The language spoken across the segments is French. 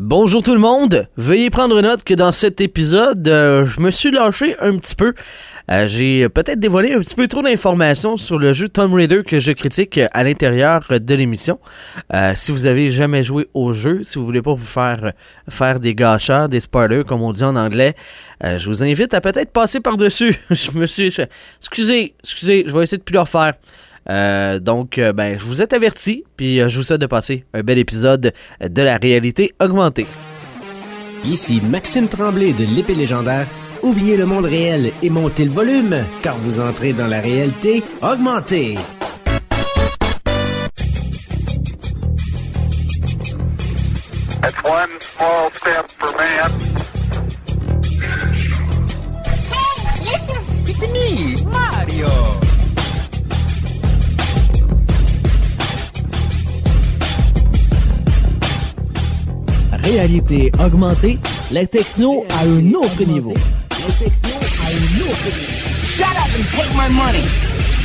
Bonjour tout le monde, veuillez prendre note que dans cet épisode, euh, je me suis lâché un petit peu. Euh, j'ai peut-être dévoilé un petit peu trop d'informations sur le jeu Tomb Raider que je critique à l'intérieur de l'émission. Euh, si vous avez jamais joué au jeu, si vous voulez pas vous faire faire des gâcheurs, des spoilers comme on dit en anglais, je vous invite à peut-être passer par-dessus. je me suis... Excusez, excusez, je vais essayer de plus le refaire. Euh, donc, euh, ben, je vous êtes averti, puis euh, je vous souhaite de passer un bel épisode de la réalité augmentée. Ici Maxime Tremblay de l'épée légendaire. Oubliez le monde réel et montez le volume, car vous entrez dans la réalité augmentée. That's one small step for man. Hey, listen! It's me, Mario. Réalité augmentée, la techno à un autre niveau. La techno à un autre niveau. Shut up and take my money!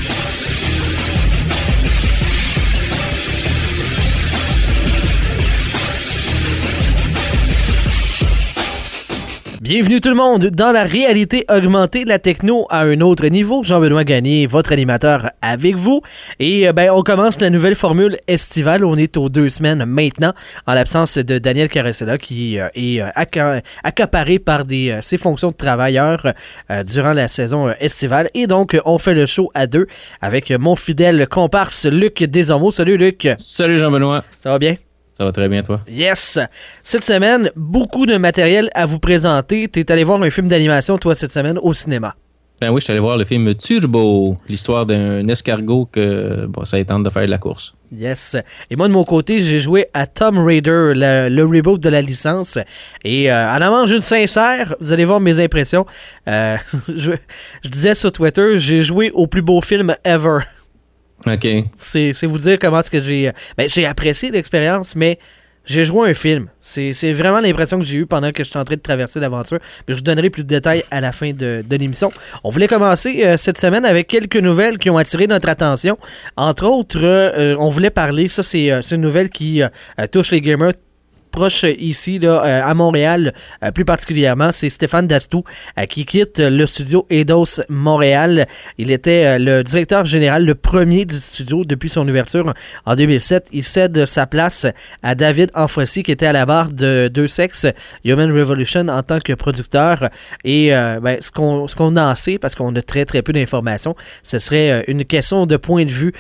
Bienvenue tout le monde dans la réalité augmentée, la techno à un autre niveau. Jean-Benoît Gagné, votre animateur avec vous. Et euh, ben, on commence la nouvelle formule estivale. On est aux deux semaines maintenant, en l'absence de Daniel Caressella qui euh, est euh, accaparé par des, ses fonctions de travailleur durant la saison estivale. Et donc, on fait le show à deux avec mon fidèle comparse Luc Desormeaux. Salut Luc. Salut Jean-Benoît. Ça va bien? Ça va très bien, toi? Yes! Cette semaine, beaucoup de matériel à vous présenter. T'es allé voir un film d'animation, toi, cette semaine, au cinéma. Ben oui, je suis allé voir le film Turbo, l'histoire d'un escargot que bon, ça tente de faire de la course. Yes. Et moi, de mon côté, j'ai joué à Tomb Raider, le, reboot de la licence. Et euh, en avant une sincère, vous allez voir mes impressions. Euh, je, je disais sur Twitter, j'ai joué au plus beau film ever. C'est vous dire comment est-ce que j'ai. Ben, j'ai apprécié l'expérience, mais j'ai joué un film. C'est vraiment l'impression que j'ai eue pendant que je suis en train de traverser l'aventure. Mais je vous donnerai plus de détails à la fin de, l'émission. On voulait commencer euh, cette semaine avec quelques nouvelles qui ont attiré notre attention. Entre autres, euh, on voulait parler, ça c'est euh, une nouvelle qui touche les gamers proche ici, là, euh, à Montréal, euh, plus particulièrement, c'est Stéphane Dastou euh, qui quitte le studio Eidos Montréal. Il était le directeur général, le premier du studio depuis son ouverture en 2007. Il cède sa place à David Anfossi qui était à la barre de Deux Sexes Human Revolution en tant que producteur. Et ben, ce qu'on ce en sait, parce qu'on a très très peu d'informations, ce serait une question de point de vue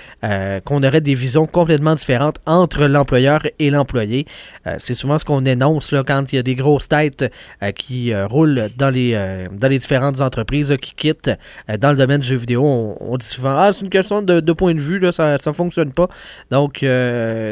qu'on aurait des visions complètement différentes entre l'employeur et l'employé. c'est ce qu'on énonce là, quand il y a des grosses têtes euh, qui euh, roulent dans les, euh, dans les différentes entreprises qui quittent dans le domaine du jeu vidéo. On, dit souvent Ah, c'est une question de, point de vue, ça ne fonctionne pas. Donc,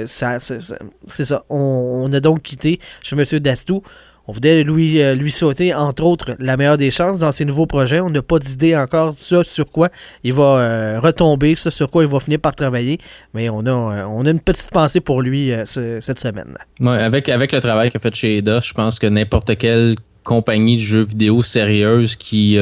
ça, c'est ça. On, a donc quitté chez M. Dastou. On voulait lui, euh, lui souhaiter, entre autres, la meilleure des chances dans ses nouveaux projets. On n'a pas d'idée encore ça, sur quoi il va euh, retomber, ça, sur quoi il va finir par travailler. Mais on a, euh, on a une petite pensée pour lui cette semaine. Ouais, avec, avec le travail qu'il a fait chez Eidos, je pense que n'importe quelle compagnie de jeux vidéo sérieuse qui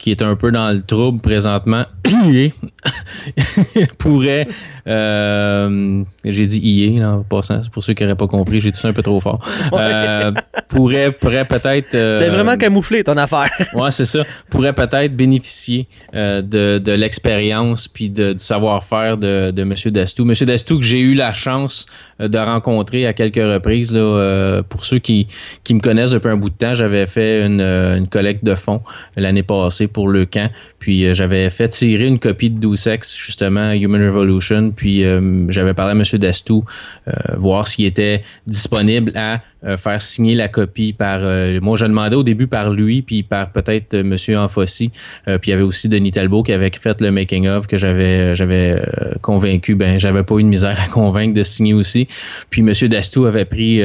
qui est un peu dans le trouble présentement, pourrait, euh, j'ai dit IA en passant, c'est pour ceux qui n'auraient pas compris, j'ai dit ça un peu trop fort, euh, pourrait, pourrait peut-être... Euh, C'était vraiment camouflé ton affaire. ouais, c'est ça. Pourrait peut-être bénéficier de, de l'expérience puis de, du savoir-faire de, de M. Dastou. M. Dastou que j'ai eu la chance de rencontrer à quelques reprises. Là, pour ceux qui, qui me connaissent depuis un bout de temps, j'avais fait une, une collecte de fonds l'année passée pour le camp. Puis euh, j'avais fait tirer une copie de Doucex, justement, Human Revolution. Puis euh, j'avais parlé à M. Dastou, euh, voir s'il était disponible à faire signer la copie par. moi, je demandais au début par lui, puis par peut-être M. Anfossi. puis il y avait aussi Denis Talbot qui avait fait le making of que j'avais j'avais convaincu. Ben, j'avais pas eu de misère à convaincre de signer aussi. Puis M. Dastou avait pris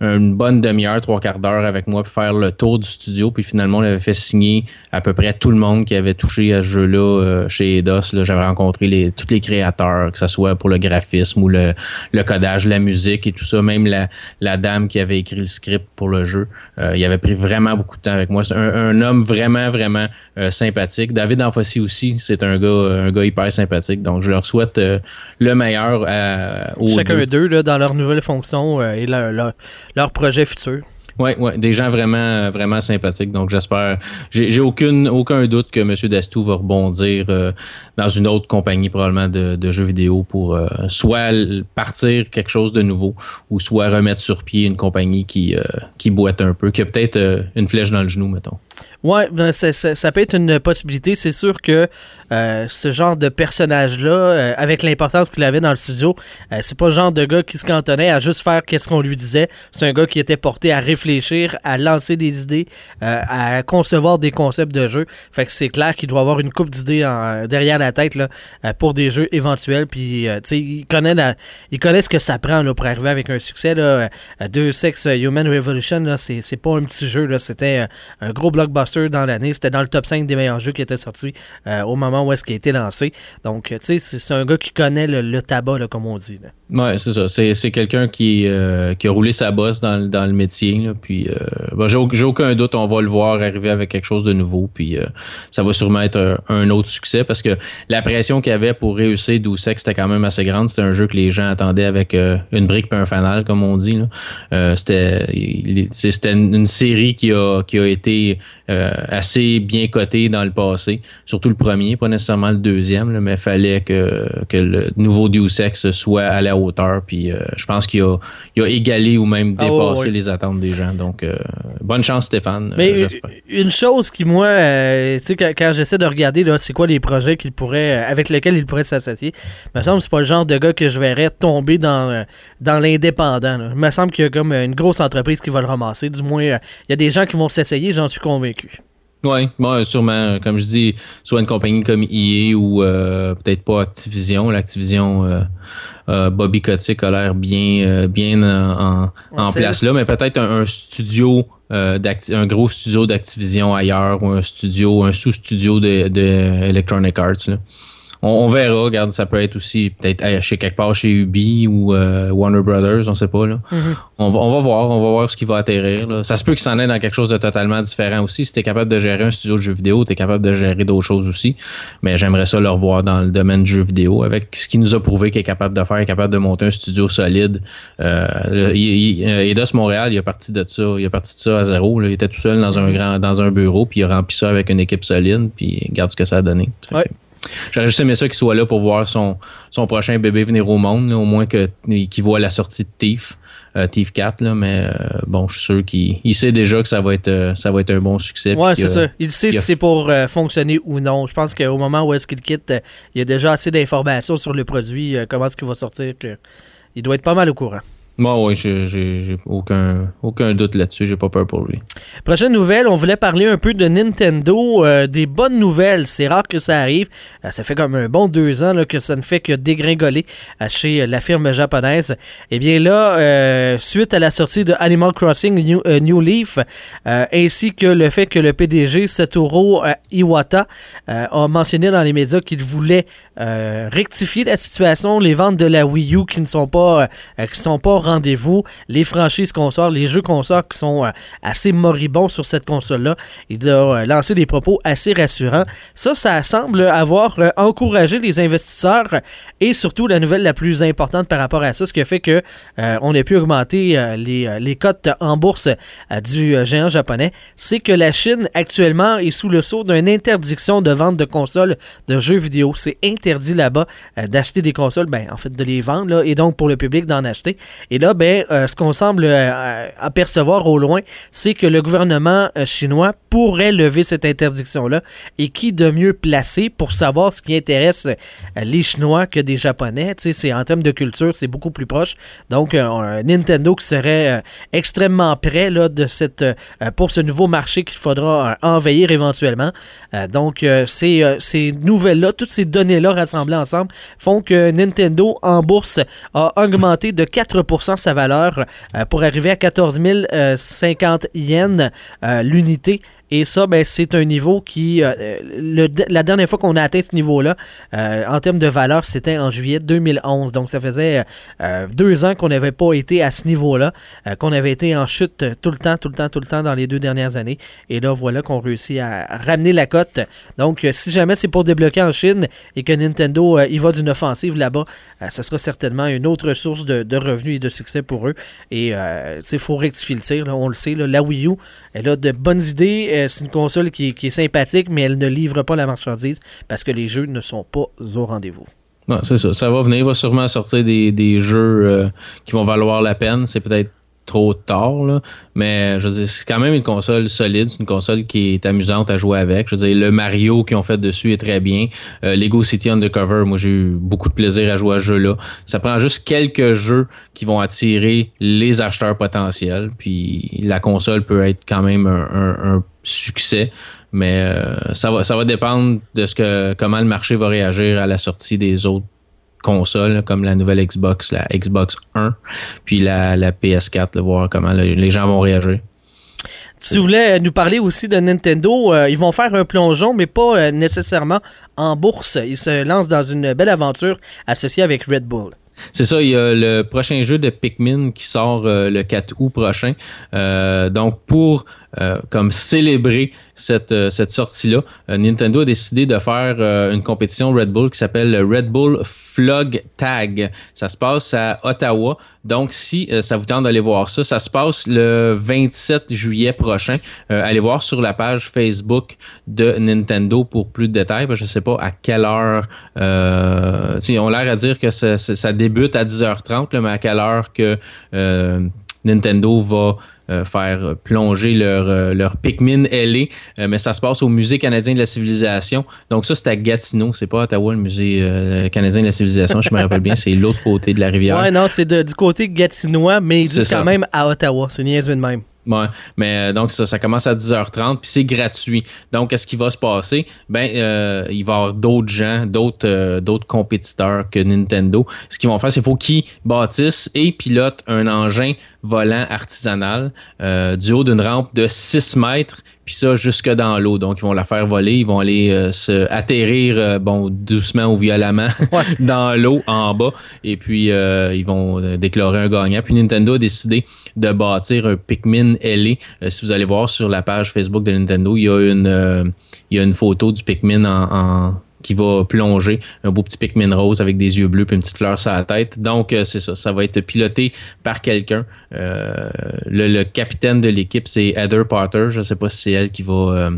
une bonne demi-heure, trois quarts d'heure avec moi pour faire le tour du studio. Puis finalement, on avait fait signer à peu près tout le monde qui avait touché à ce jeu-là euh, chez Eidos. J'avais rencontré les, tous les créateurs, que ce soit pour le graphisme ou le, le, codage, la musique et tout ça. Même la, la dame qui avait écrit le script pour le jeu. Euh, il avait pris vraiment beaucoup de temps avec moi. C'est un, un, homme vraiment, vraiment euh, sympathique. David Anfossi aussi, c'est un gars, un gars hyper sympathique. Donc, je leur souhaite le meilleur à, Chacun d'eux, là, dans leur nouvelle fonction et leur, leur leurs projets futurs. Oui, ouais, des gens vraiment, vraiment sympathiques. Donc, j'espère. J'ai aucun doute que M. Dastou va rebondir euh, dans une autre compagnie, probablement de, jeux vidéo, pour euh, soit partir quelque chose de nouveau ou soit remettre sur pied une compagnie qui, euh, qui boite un peu, qui a peut-être euh, une flèche dans le genou, mettons. Ouais, ben, ça, peut être une possibilité. C'est sûr que euh, ce genre de personnage-là, euh, avec l'importance qu'il avait dans le studio, euh, c'est pas le genre de gars qui se cantonnait à juste faire qu'est-ce qu'on lui disait. C'est un gars qui était porté à réfléchir, à lancer des idées, à concevoir des concepts de jeu. Fait que c'est clair qu'il doit avoir une coupe d'idées derrière la tête là, pour des jeux éventuels. Puis, il connaît, il connaît ce que ça prend là, pour arriver avec un succès. Là. Deux Sex Human Revolution, c'est, pas un petit jeu. C'était un gros blockbuster dans l'année. C'était dans le top 5 des meilleurs jeux qui étaient sortis euh, au moment où est-ce qu'il a été lancé. Donc, tu sais, c'est, un gars qui connaît le, tabac, là, comme on dit. Là. Ouais, c'est ça. C'est, quelqu'un qui, euh, qui a roulé sa bosse dans, dans le métier. là. puis, euh, ben, j'ai, au- j'ai aucun doute, on va le voir arriver avec quelque chose de nouveau. Puis, ça va sûrement être un, autre succès parce que la pression qu'il y avait pour réussir Doucek, c'était quand même assez grande. C'était un jeu que les gens attendaient avec une brique et un fanal, comme on dit. C'était, une série qui a, qui a été euh, assez bien cotée dans le passé. Surtout le premier, pas nécessairement le deuxième, là, mais il fallait que, que le nouveau Deus Ex soit à la hauteur. Puis euh, je pense qu'il a, il a égalé ou même Ah, dépassé les attentes des gens. Donc, euh, bonne chance, Stéphane. Mais une chose qui, moi, tu sais, quand, quand j'essaie de regarder, là, c'est quoi les projets qu'il pourrait, avec lesquels il pourrait s'associer, il me semble que c'est pas le genre de gars que je verrais tomber dans, dans l'indépendant. Il me semble qu'il y a comme une grosse entreprise qui va le ramasser. Du moins, il y a des gens qui vont s'essayer, j'en suis convaincu. Oui, ouais, sûrement. Comme je dis, soit une compagnie comme EA ou euh, peut-être pas Activision. L'Activision, euh, euh, Bobby Kotick a l'air bien, bien en, place là, mais peut-être un, un studio, un gros studio d'Activision ailleurs ou un studio, un sous-studio de, de Electronic Arts. Là. On, on verra, regarde, ça peut être aussi peut-être chez quelque part chez Ubi ou euh, Warner Brothers, on sait pas. Là. on, va, on va voir, on va voir ce qui va atterrir. là. Ça se peut qu'il s'en ait dans quelque chose de totalement différent aussi. Si tu es capable de gérer un studio de jeux vidéo, tu es capable de gérer d'autres choses aussi. Mais j'aimerais ça le revoir dans le domaine du jeu vidéo avec ce qu'il nous a prouvé qu'il est capable de faire, capable de monter un studio solide. Euh, le- il- il- euh, Eidos Montréal, il est parti de ça, il est parti de ça à zéro. là. Il était tout seul dans un grand dans un bureau, puis il a rempli ça avec une équipe solide, puis regarde ce que ça a donné. Ouais. J'aurais juste aimé ça qu'il soit là pour voir son, son prochain bébé venir au monde, là, au moins que- qu'il voit la sortie de Thief, euh, Thief 4, là, mais euh, bon, je suis sûr qu'il il sait déjà que ça va être, euh, ça va être un bon succès. Ouais, c'est ça. Il sait si a- c'est pour euh, fonctionner ou non. Je pense qu'au moment où est-ce qu'il quitte, il y a déjà assez d'informations sur le produit, comment est-ce qu'il va sortir, que il doit être pas mal au courant. Moi, oui, j'ai aucun, aucun doute là-dessus. J'ai pas peur pour lui. Prochaine nouvelle, on voulait parler un peu de Nintendo, euh, des bonnes nouvelles. C'est rare que ça arrive. Euh, ça fait comme un bon deux ans là, que ça ne fait que dégringoler euh, chez la firme japonaise. Et bien là, suite à la sortie de Animal Crossing New, New Leaf, ainsi que le fait que le PDG Satoru Iwata a mentionné dans les médias qu'il voulait rectifier la situation, les ventes de la Wii U qui ne sont pas, qui sont pas rendez-vous, les franchises qu'on sort, les jeux qu'on sort qui sont euh, assez moribonds sur cette console-là. Il a euh, lancé des propos assez rassurants. Ça, ça semble avoir euh, encouragé les investisseurs et surtout la nouvelle la plus importante par rapport à ça, ce qui fait que on a pu augmenter les, les cotes en bourse du géant japonais, c'est que la Chine actuellement est sous le sceau d'une interdiction de vente de consoles de jeux vidéo. C'est interdit là-bas d'acheter des consoles, ben en fait de les vendre là, et donc pour le public d'en acheter. Et là, ben euh, ce qu'on semble euh, apercevoir au loin, c'est que le gouvernement euh, chinois pourrait lever cette interdiction-là. Et qui de mieux placé pour savoir ce qui intéresse euh, les Chinois que des Japonais? C'est en termes de culture, c'est beaucoup plus proche. Donc, euh, Nintendo qui serait euh, extrêmement prêt là, de cette, euh, pour ce nouveau marché qu'il faudra euh, envahir éventuellement. Euh, donc, euh, ces, euh, ces nouvelles-là, toutes ces données-là rassemblées ensemble font que Nintendo en bourse a augmenté de 4% sa valeur euh, pour arriver à 14 050 yens euh, l'unité. Et ça, ben, c'est un niveau qui, euh, la dernière fois qu'on a atteint ce niveau-là, euh, en termes de valeur, c'était en juillet 2011. Donc, ça faisait euh, deux ans qu'on n'avait pas été à ce niveau-là, qu'on avait été en chute tout le temps, tout le temps, tout le temps dans les deux dernières années. Et là, voilà qu'on réussit à ramener la cote. Donc, si jamais c'est pour débloquer en Chine et que Nintendo y va d'une offensive là-bas, ça sera certainement une autre source de, revenus et de succès pour eux. Et il faut rectifier le tir, là, on le sait. la Wii U, elle a de bonnes idées. Euh, c'est une console qui, est- sympathique, mais elle ne livre pas la marchandise parce que les jeux ne sont pas au rendez-vous. Non, c'est ça. Ça va venir. Il va sûrement sortir des, des jeux euh, qui vont valoir la peine. C'est peut-être trop tard, là. mais je veux dire, c'est quand même une console solide. C'est une console qui est amusante à jouer avec. Je veux dire, le Mario qu'ils ont fait dessus est très bien. Euh, Lego City Undercover, moi j'ai eu beaucoup de plaisir à jouer à ce jeu-là. Ça prend juste quelques jeux qui vont attirer les acheteurs potentiels. Puis la console peut être quand même un succès. Mais euh, ça, va, ça va dépendre de ce que comment le marché va réagir à la sortie des autres consoles, comme la nouvelle Xbox, la Xbox 1, puis la, la PS4, là, voir comment le- les gens vont réagir. Tu voulais euh, nous parler aussi de Nintendo. euh, ils vont faire un plongeon, mais pas euh, nécessairement en bourse. Ils se lancent dans une belle aventure associée avec Red Bull. C'est ça, il y a le prochain jeu de Pikmin qui sort euh, le 4 août prochain. Euh, donc, pour euh, comme célébrer cette, euh, cette sortie-là, euh, Nintendo a décidé de faire euh, une compétition Red Bull qui s'appelle le Red Bull Flog Tag. Ça se passe à Ottawa. Donc, si euh, ça vous tente d'aller voir ça, ça se passe le 27 juillet prochain. Allez voir sur la page Facebook de Nintendo pour plus de détails. Je ne sais pas à quelle heure. Sais, ils ont l'air à dire que ça, ça- ça débute à 10h30, là, mais à quelle heure que Nintendo va euh, faire plonger leur, euh, leur Pikmin LA, euh, mais ça se passe au Musée canadien de la civilisation. Donc ça, c'est à Gatineau, c'est pas à Ottawa, le Musée canadien de la civilisation, je me rappelle bien, c'est l'autre côté de la rivière. Ouais, non, c'est du côté gatinois, mais ils C'est disent quand ça. même à Ottawa. C'est niaiseux de même. Mais euh, donc ça, ça commence à 10h30 puis c'est gratuit. Donc qu'est-ce qui va se passer? Ben euh, il va y avoir d'autres gens, d'autres euh, d'autres compétiteurs que Nintendo. Ce qu'ils vont faire, c'est qu'il faut qu'ils bâtissent et pilotent un engin volant artisanal du haut d'une rampe de 6 mètres puis ça jusque dans l'eau. Donc ils vont la faire voler, ils vont aller euh, se atterrir euh, bon doucement ou violemment dans l'eau en bas et puis euh, ils vont déclarer un gagnant. Puis Nintendo a décidé de bâtir un Pikmin. Euh, si vous allez voir sur la page Facebook de Nintendo, il y a une, il y a une photo du Pikmin en, en- qui va plonger, un beau petit Pikmin rose avec des yeux bleus puis une petite fleur sur la tête. Donc euh, c'est ça, ça va être piloté par quelqu'un. Euh, le, capitaine de l'équipe c'est Heather Potter. Je sais pas si c'est elle qui va euh,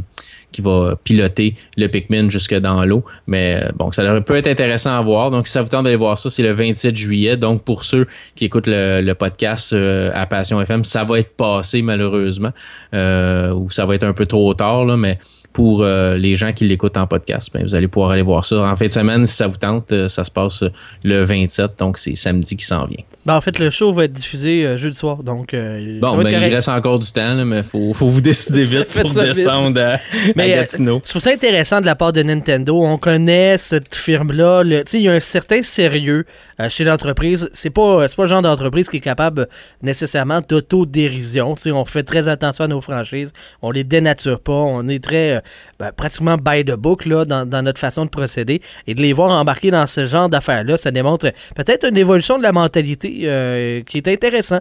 qui va piloter le Pikmin jusque dans l'eau. Mais bon, ça peut être intéressant à voir. Donc, si ça vous tente d'aller voir ça, c'est le 27 juillet. Donc, pour ceux qui écoutent le, podcast à Passion FM, ça va être passé malheureusement. Ou ça va être un peu trop tard, là, mais pour euh, les gens qui l'écoutent en podcast, ben, vous allez pouvoir aller voir ça. En fin de semaine, si ça vous tente, euh, ça se passe euh, le 27, donc c'est samedi qui s'en vient. Ben, en fait, le show va être diffusé euh, jeudi soir, donc Bon, ben, il reste encore du temps, là, mais faut, faut vous décider vite pour descendre à, Mais, Gatineau. Je trouve ça intéressant de la part de Nintendo. On connaît cette firme-là. Il y a un certain sérieux chez l'entreprise. C'est pas, pas le genre d'entreprise qui est capable nécessairement d'autodérision. On fait très attention à nos franchises. On les dénature pas. On est très ben, pratiquement by the book là, dans, notre façon de procéder. Et de les voir embarquer dans ce genre d'affaires-là, ça démontre peut-être une évolution de la mentalité euh, qui est intéressant.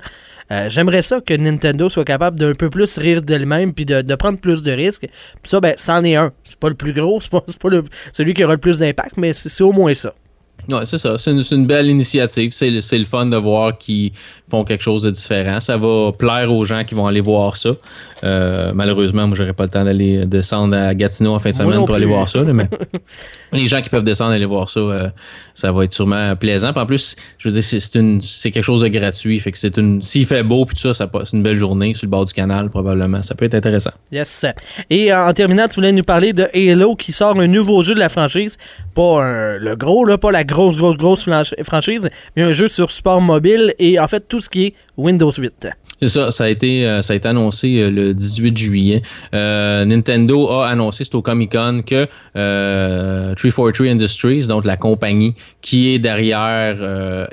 Euh, J'aimerais ça que Nintendo soit capable d'un peu plus rire d'elle-même puis de, prendre plus de risques. Puis ça, ben, c'en est un. C'est pas le plus gros, c'est pas, pas celui qui aura le plus d'impact, mais c'est au moins ça. Ouais, c'est ça. C'est une, belle initiative. C'est le, le fun de voir qu'ils font quelque chose de différent. Ça va plaire aux gens qui vont aller voir ça. Euh, malheureusement, moi, j'aurais pas le temps d'aller descendre à Gatineau en fin de semaine pour aller voir ça. là, mais les gens qui peuvent descendre aller voir ça, euh, ça va être sûrement plaisant. Puis en plus, je veux dire, c'est c'est une- c'est quelque chose de gratuit. Fait que c'est une. S'il fait beau puis tout ça, ça passe une belle journée sur le bord du canal, probablement. Ça peut être intéressant. Yes. Et euh, en terminant, tu voulais nous parler de Halo qui sort un nouveau jeu de la franchise. Pas un- le gros, là, pas la grosse grosse, grosse, franchise, mais un jeu sur support mobile et en fait tout ce qui est Windows 8. C'est ça, ça a été, euh, ça a été annoncé euh, le 18 juillet. Euh, Nintendo a annoncé, c'est au Comic Con, que euh, 343 Industries, donc la compagnie qui est derrière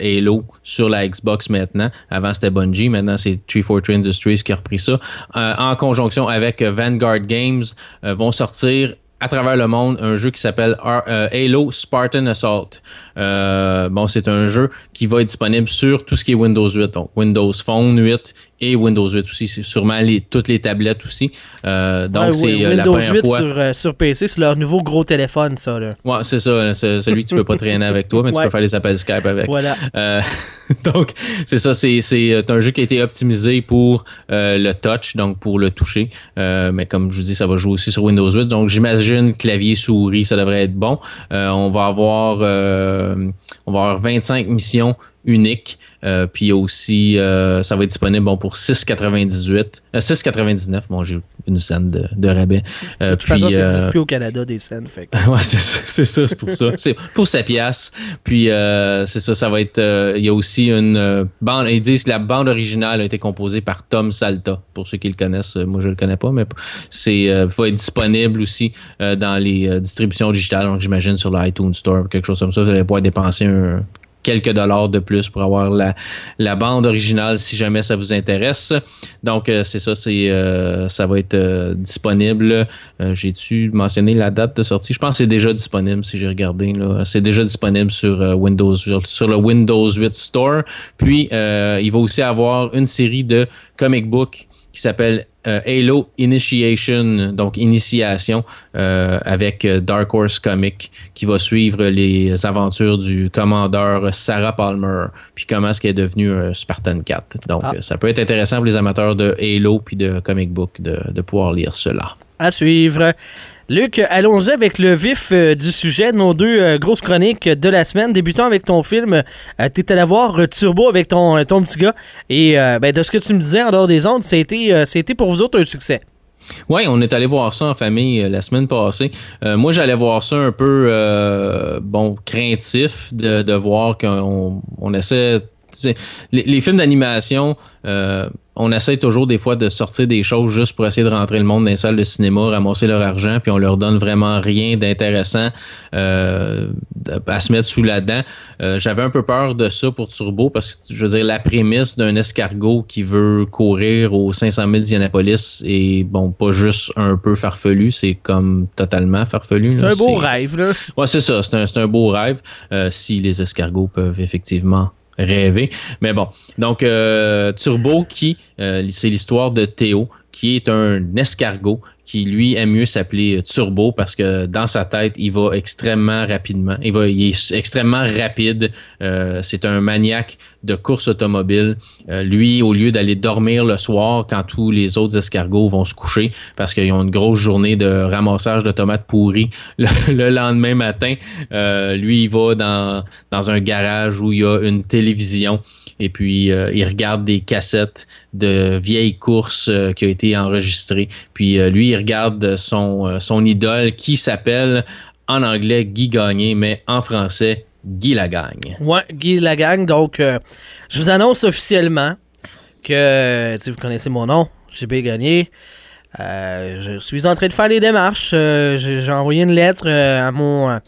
Halo sur la Xbox maintenant, avant c'était Bungie, maintenant c'est 343 Industries qui a repris ça, en conjonction avec Vanguard Games, vont sortir à travers le monde un jeu qui s'appelle Halo Spartan Assault. Bon, c'est un jeu qui va être disponible sur tout ce qui est Windows 8, donc Windows Phone 8 et Windows 8 aussi, c'est sûrement les, toutes les tablettes aussi. Euh, donc Ouais, c'est euh, la Windows première 8 fois. sur, euh, sur PC, c'est leur nouveau gros téléphone, ça. Là. Ouais, c'est ça, celui que tu peux pas traîner avec toi, mais tu peux faire les appels Skype avec. Voilà. Euh, donc, c'est ça, c'est, c'est euh, un jeu qui a été optimisé pour euh, le touch, donc pour le toucher. Euh, mais comme je vous dis, ça va jouer aussi sur Windows 8. Donc, j'imagine clavier, souris, ça devrait être bon. Euh, on va avoir euh, on va avoir 25 missions uniques. Euh, puis il y a aussi, euh, ça va être disponible bon, pour 6,98. euh, 6,99. Bon, j'ai une scène de, de rabais. Euh, De toute façon, puis, ça euh, n'existe plus au Canada des scènes. Fait que- Ouais, c'est ça, c'est pour ça. C'est pour sa pièce. Puis euh, c'est ça, ça va être. euh, Il y a aussi une euh, bande. Ils disent que la bande originale a été composée par Tom Salta. Pour ceux qui le connaissent, euh, moi je le connais pas, mais c'est euh, va être disponible aussi euh, dans les euh, distributions digitales. Donc j'imagine sur l'iTunes Store, quelque chose comme ça. Vous allez pouvoir dépenser un quelques dollars de plus pour avoir la, la bande originale si jamais ça vous intéresse. Donc euh, c'est ça, c'est euh, ça va être euh, disponible. J'ai-tu mentionné la date de sortie? Je pense que c'est déjà disponible si j'ai regardé. C'est déjà disponible sur Windows, sur, le Windows 8 Store. Puis il va aussi avoir une série de comic books qui s'appelle euh, Halo Initiation, donc initiation, euh, avec euh, Dark Horse Comic, qui va suivre les aventures du commandeur Sarah Palmer, puis comment est-ce qu'elle est devenue un Spartan 4. Donc, Ah. ça peut être intéressant pour les amateurs de Halo puis de comic book de, de pouvoir lire cela. À suivre. Luc, allons-y avec le vif euh, du sujet, nos deux euh, grosses chroniques de la semaine. Débutons avec ton film. Euh, T'es allé voir euh, Turbo avec ton, ton petit gars. Et ben, de ce que tu me disais en dehors des ondes, été pour vous autres un succès. Oui, on est allé voir ça en famille la semaine passée. Moi, j'allais voir ça un peu, bon, craintif de, voir qu'on on essaie. Les, films d'animation, on essaie toujours des fois de sortir des choses juste pour essayer de rentrer le monde dans les salles de cinéma, ramasser leur argent, puis on leur donne vraiment rien d'intéressant euh, à se mettre sous la dent. Euh, J'avais un peu peur de ça pour Turbo parce que, je veux dire, la prémisse d'un escargot qui veut courir aux 500 000 d'Indianapolis est, bon, pas juste un peu farfelu, c'est comme totalement farfelu. C'est un beau rêve, là. Ouais, c'est ça. C'est un, c'est un beau rêve. euh, si les escargots peuvent effectivement rêver. Mais bon. Donc, euh, Turbo, qui, euh, c'est l'histoire de Théo, qui est un escargot qui lui aime mieux s'appeler Turbo parce que dans sa tête, il va extrêmement rapidement. Il, va, il est extrêmement rapide. Euh, c'est un maniaque de course automobile. Euh, lui, au lieu d'aller dormir le soir quand tous les autres escargots vont se coucher parce qu'ils ont une grosse journée de ramassage de tomates pourries le, le lendemain matin, euh, lui, il va dans, dans un garage où il y a une télévision et puis euh, il regarde des cassettes de vieilles courses euh, qui ont été enregistrées. Puis euh, lui, il regarde son, euh, son idole qui s'appelle en anglais Guy Gagné, mais en français Guy Lagagne. Ouais, Guy Lagagne. Donc, je vous annonce officiellement que, si vous connaissez mon nom, JB Gagné. Je suis en train de faire les démarches. J'ai envoyé une lettre à mon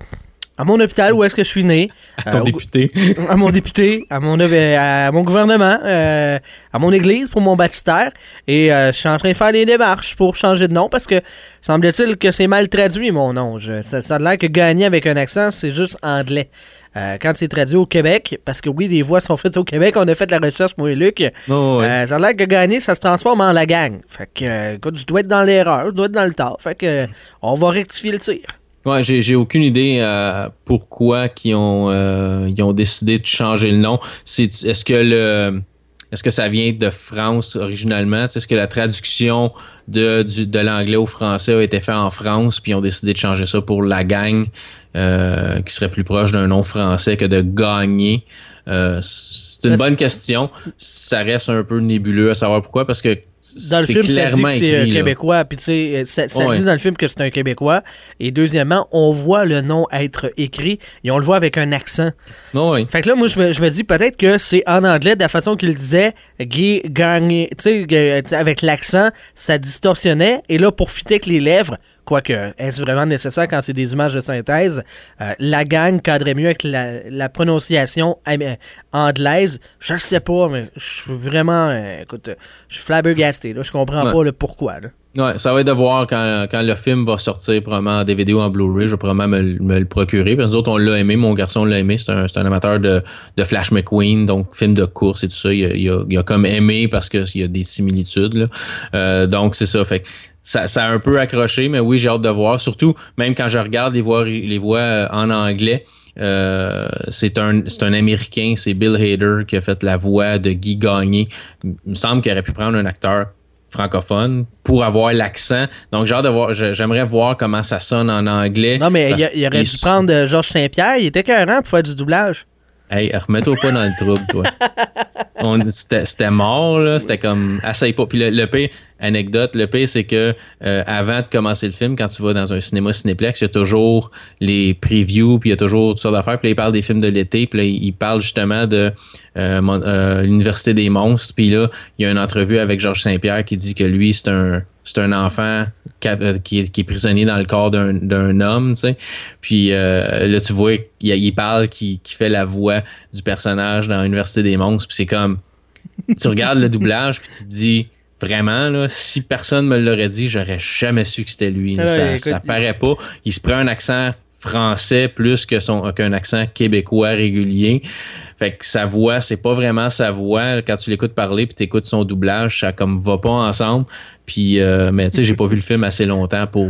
à mon hôpital où est-ce que je suis né. À ton Euh, au- député. à mon député, à mon, à mon gouvernement, euh, à mon église pour mon baptistère. Et euh, je suis en train de faire des démarches pour changer de nom parce que semble-t-il que c'est mal traduit mon nom. Je- ça, ça a l'air que gagner avec un accent, c'est juste anglais. Euh, quand c'est traduit au Québec, parce que oui, les voix sont faites au Québec, on a fait de la recherche, moi et Luc. Oh, ouais. Ça a l'air que gagner, ça se transforme en la gang. Fait que, écoute, je dois être dans l'erreur, je dois être dans le tort. Fait que, on va rectifier le tir. Ouais, j'ai, aucune idée euh, pourquoi ont, euh, ils ont décidé de changer le nom. Est-ce que le est-ce que ça vient de France originalement? Est-ce que la traduction de, du- de l'anglais au français a été faite en France, puis ils ont décidé de changer ça pour la gang, euh, qui serait plus proche d'un nom français que de gagner? Euh, c'est une bonne question. Ça reste un peu nébuleux à savoir pourquoi, parce que dans le film, ça dit que c'est un. Québécois. Puis, tu sais, euh, ça, ça Ouais. dit dans le film que c'est un Québécois. Et deuxièmement, on voit le nom être écrit et on le voit avec un accent. Ouais. Fait que là, moi, je me, je me dis peut-être que c'est en anglais, de la façon qu'il disait, Guy Gagné, tu sais, euh, avec l'accent, ça distorsionnait. Et là, pour fitter avec les lèvres, quoique, est-ce vraiment nécessaire quand c'est des images de synthèse, euh, la gang cadrait mieux avec la, la prononciation am- anglaise. Je le sais pas, mais je suis vraiment, euh, écoute, euh, je suis flabbergasté, là. Je comprends Ouais. pas le pourquoi, là. Ouais, ça va être de voir quand, quand le film va sortir, probablement en DVD ou en Blu-ray. Je vais probablement me, le- me le procurer. Puis nous autres, on l'a aimé. Mon garçon l'a aimé. C'est un, un amateur de, de Flash McQueen, donc film de course et tout ça. Il a, il a- il a comme aimé parce qu'il y a des similitudes. là. Euh, donc, c'est ça. Fait ça, ça a un peu accroché, mais oui, j'ai hâte de voir. Surtout, même quand je regarde les voix, les voix euh, en anglais, euh, c'est un, Américain, c'est Bill Hader qui a fait la voix de Guy Gagné. Il me semble qu'il aurait pu prendre un acteur francophone pour avoir l'accent. Donc, de voir, j'aimerais voir comment ça sonne en anglais. Non, mais il, il aurait dû prendre euh, Georges Saint-Pierre. Il était cohérent pour faire du doublage. Hey, remets-toi pas dans le trouble, toi. C'était mort, là. C'était comme, essaye pas. Puis le, le pire, anecdote, le pire, c'est que euh, avant de commencer le film, quand tu vas dans un cinéma cinéplex, il y a toujours les previews, puis il y a toujours toutes sortes d'affaires. Puis là, il parle des films de l'été, puis là, il il parle justement de euh, euh, l'Université des monstres. Puis là, il y a une entrevue avec Georges Saint-Pierre qui dit que lui, c'est un c'est un enfant euh, qui est, qui est prisonnier dans le corps d'un homme, tu sais. Puis euh, là, tu vois, il, il parle, qui, qui fait la voix du personnage dans l'Université des monstres. Puis c'est comme, tu regardes le doublage, puis tu te dis, vraiment, là, si personne me l'aurait dit, j'aurais jamais su que c'était lui. Ouais, ça, écoute, ça paraît pas. Il se prend un accent français plus que son qu'un accent québécois régulier. Fait que sa voix, c'est pas vraiment sa voix. Quand tu l'écoutes parler puis t'écoutes son doublage, ça comme va pas ensemble. Puis euh, mais tu sais, j'ai pas vu le film assez longtemps pour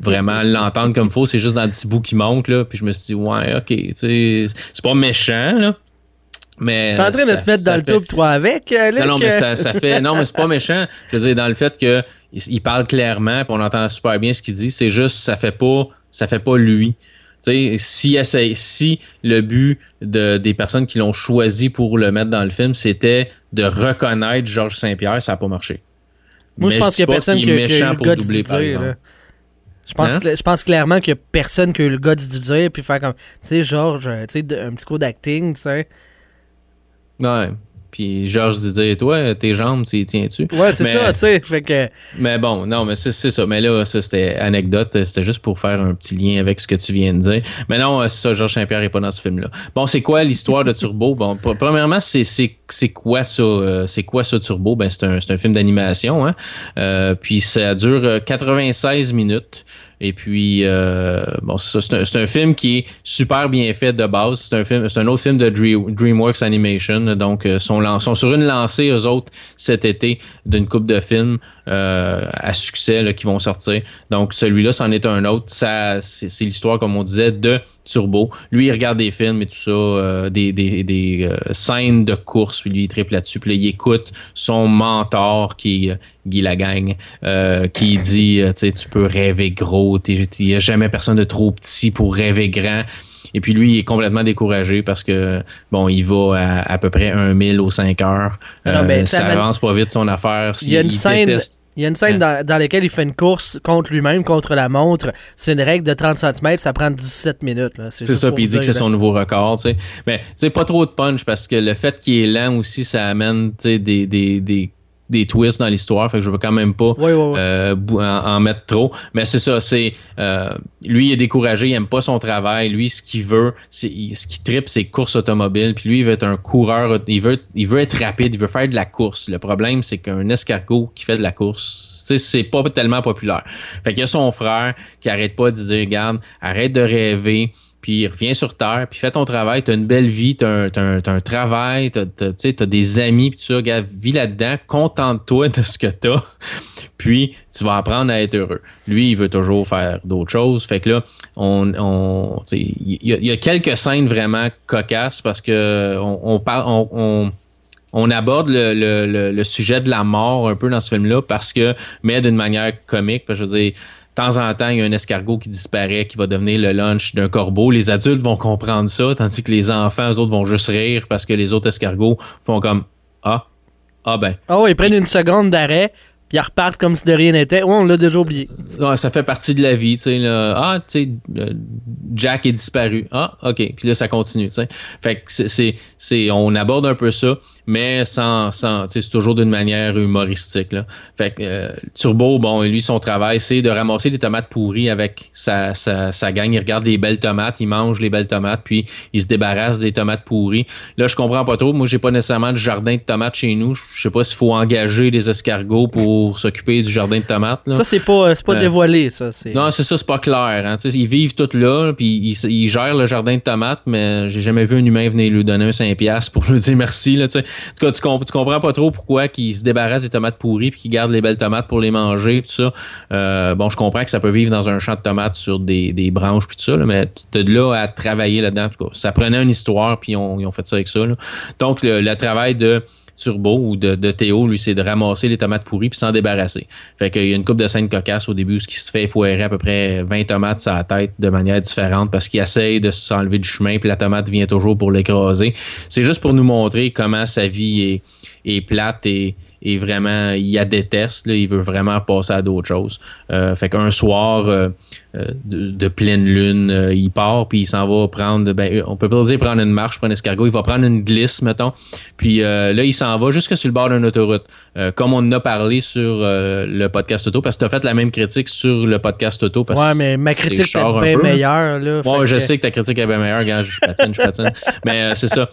vraiment l'entendre comme faut. C'est juste dans le petit bout qui manque là. Puis je me suis dit ouais, ok, tu sais, c'est pas méchant là. Mais Tu es en train de te mettre dans le fait- top 3 avec, euh, Luc? non, non, mais ça, ça fait. Non, mais c'est pas méchant. Je veux dire, dans le fait que il, il parle clairement, puis on entend super bien ce qu'il dit. C'est juste, ça fait pas, ça fait pas lui. Si, si le but de, des personnes qui l'ont choisi pour le mettre dans le film, c'était de reconnaître Georges Saint-Pierre, ça n'a pas marché. Moi, je pense qu'il y a personne qui, est méchant le pour doubler, par exemple. Je pense, Hein? que- je pense clairement qu'il y a personne qui a eu le gars de dire puis faire comme, tu sais, Georges, euh, tu sais, un petit coup d'acting, tu sais. Ouais. Puis Georges disait, toi, tes jambes, tu y tiens-tu? Ouais, c'est ça, tu sais. Fait que, Mais bon, non, mais c'est c'est ça. Mais là, ça, c'était anecdote. C'était juste pour faire un petit lien avec ce que tu viens de dire. Mais non, c'est ça, Georges Saint-Pierre n'est pas dans ce film-là. Bon, c'est quoi l'histoire de Turbo? Bon, pr- premièrement, c'est c'est- c'est quoi ça? euh, C'est quoi ça, Turbo? Ben, c'est un, c'est un film d'animation. Hein? Euh, puis ça dure euh, 96 minutes. Et puis, euh, bon, c'est un, film qui est super bien fait de base. C'est un un autre film de Dream- DreamWorks Animation. Donc, euh, sont, sont sur une lancée, eux autres, cet été, d'une coupe de films euh, à succès là, qui vont sortir. Donc, celui-là, c'en est un autre. Ça, c'est c'est l'histoire, comme on disait, de Turbo. Lui, il regarde des films et tout ça, euh, des, des, des euh, scènes de course, puis lui, il triple là-dessus. Puis là, il écoute son mentor, qui est euh, Guy Lagagne, euh, qui dit, tu sais, tu peux rêver gros, il n'y a jamais personne de trop petit pour rêver grand. Et puis lui, il est complètement découragé parce que, bon, il va à, à peu près un 1000 aux 5 heures. Non, mais ça avance pas vite son affaire. il y a une scène, déteste- il y a une scène dans, dans laquelle il fait une course contre lui-même, contre la montre. C'est une règle de 30 cm, ça prend 17 minutes. C'est ça, puis il dit que c'est son nouveau record, tu sais. Mais, sais, pas trop de punch parce que le fait qu'il est lent aussi, ça amène, tu sais, des, des, des, des twists dans l'histoire. Fait que je veux quand même pas euh, en, en mettre trop. Mais c'est ça, c'est euh, lui il est découragé, il aime pas son travail. Lui, ce qu'il veut, c'est il- ce qu'il tripe, c'est course automobile. Puis lui, il veut être un coureur, il veut, il veut être rapide, il veut faire de la course. Le problème, c'est qu'un escargot qui fait de la course, c'est pas tellement populaire. Fait qu'il y a son frère qui arrête pas de dire, regarde, arrête de rêver. Puis reviens sur Terre, puis fais ton travail, t'as une belle vie, t'as un, un, travail, t'as, tu t'as des amis, puis tout ça, regarde, vis là-dedans, contente-toi de ce que t'as, puis tu vas apprendre à être heureux. Lui, il veut toujours faire d'autres choses, fait que là, on, tu il y, a- quelques scènes vraiment cocasses parce que on, aborde le, sujet de la mort un peu dans ce film-là parce que, mais d'une manière comique, parce que je veux dire, temps en temps, il y a un escargot qui disparaît, qui va devenir le lunch d'un corbeau. Les adultes vont comprendre ça, tandis que les enfants, eux autres, vont juste rire parce que les autres escargots font comme Ah, Ah ben, Ah ouais, ils prennent une seconde d'arrêt, puis ils repartent comme si de rien n'était. Ouais, on l'a déjà oublié. Ouais, ça fait partie de la vie, tu sais. Ah, tu sais, Jack est disparu. Ah, OK. Puis là, ça continue, tu sais. Fait que c'est, on aborde un peu ça, mais sans, sans c'est toujours d'une manière humoristique, là. Fait que euh, Turbo, bon, lui, son travail, c'est de ramasser des tomates pourries avec sa, sa, sa gang. Il regarde les belles tomates, il mange les belles tomates, puis il se débarrasse des tomates pourries. Là, je comprends pas trop. Moi, j'ai pas nécessairement de jardin de tomates chez nous. Je sais pas s'il faut engager des escargots pour s'occuper du jardin de tomates, là. Ça, c'est pas, c'est pas Euh, dévoilé, ça. c'est- Non, c'est ça, c'est pas clair. Hein. Ils vivent tous là, puis ils, ils gèrent le jardin de tomates, mais j'ai jamais vu un humain venir lui donner un 5$ pour lui dire merci. Là, tu sais. en tout cas, tu, comp- comprends pas trop pourquoi qu'ils se débarrassent des tomates pourries puis qu'ils gardent les belles tomates pour les manger, tout ça. Euh, bon, je comprends que ça peut vivre dans un champ de tomates sur des, des branches puis tout ça, là, mais de là à travailler là-dedans. En tout cas, ça prenait une histoire puis ils ont fait ça avec ça. là. Donc, le, le travail de Turbo ou de, de Théo, lui, c'est de ramasser les tomates pourries puis s'en débarrasser. Fait qu'il y a une coupe de scènes cocasses au début ce qui se fait foirer à peu près 20 tomates sur la tête de manière différente parce qu'il essaye de s'enlever du chemin puis la tomate vient toujours pour l'écraser. C'est juste pour nous montrer comment sa vie est, est plate et, et vraiment, il la déteste. Là, il veut vraiment passer à d'autres choses. Euh, fait qu'un soir euh, euh, de, de pleine lune, euh, il part puis il s'en va prendre, ben, on peut pas dire prendre une marche, prendre un escargot, il va prendre une glisse, mettons. Puis là, il s'en va jusque sur le bord d'une autoroute. Comme on en a parlé sur le podcast auto, parce que tu as fait la même critique sur le podcast auto. Parce ouais, mais ma critique était bien hein. meilleure. Là, Ouais, je que- sais que ta critique est bien meilleure, gars, je patine, je patine. Mais c'est ça.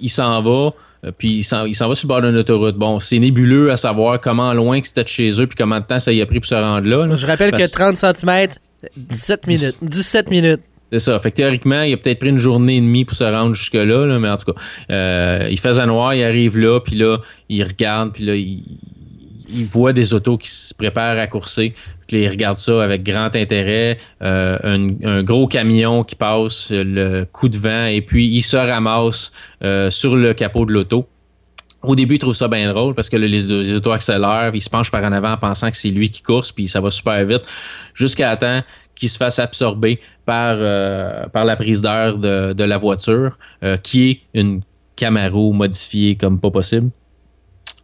Il s'en va, puis il s'en, va sur le bord d'une autoroute. Bon, c'est nébuleux à savoir comment loin que c'était de chez eux, puis comment de temps ça y a pris pour se rendre là. là. Je rappelle Parce- que 30 cm, 17 minutes. 17 minutes. C'est ça. Fait que théoriquement, il a peut-être pris une journée et demie pour se rendre jusque-là, là, mais en tout cas, euh, il faisait noir, il arrive là, puis là, il regarde, puis là, il, il voit des autos qui se préparent à courser. Il regarde ça avec grand intérêt. Euh, un, un gros camion qui passe, le coup de vent, et puis il se ramasse euh, sur le capot de l'auto. Au début, il trouve ça bien drôle parce que les, les autos accélèrent, puis il se penche par en avant en pensant que c'est lui qui course, puis ça va super vite, jusqu'à temps qu'il se fasse absorber par, euh, par la prise d'air de, de la voiture, euh, qui est une Camaro modifiée comme pas possible.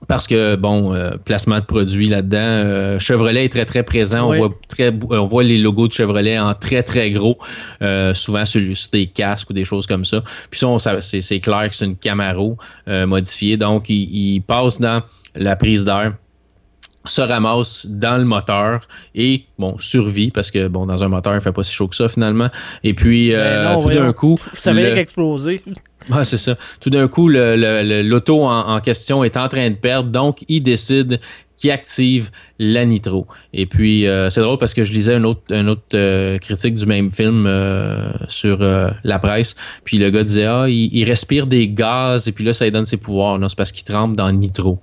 Parce que, bon, euh, placement de produits là-dedans, euh, Chevrolet est très, très présent. Oui. On, voit très, on voit les logos de Chevrolet en très, très gros, euh, souvent sur, des casques ou des choses comme ça. Puis ça, on- ça, c'est, c'est clair que c'est une Camaro euh, modifiée. Donc, il, il passe dans la prise d'air se ramasse dans le moteur et bon survit parce que bon dans un moteur il fait pas si chaud que ça finalement et puis Ben non, tout d'un coup Ça avait le- qu'exploser. Ouais, c'est ça. Tout d'un coup, l'auto en question est en train de perdre, donc il décide qu'il active la nitro. Et puis, euh, c'est drôle parce que je lisais un autre, un autre euh, critique du même film euh, sur la presse. Puis le gars disait, ah, il, il respire des gaz et puis là, ça lui donne ses pouvoirs. Non, c'est parce qu'il trempe dans le nitro.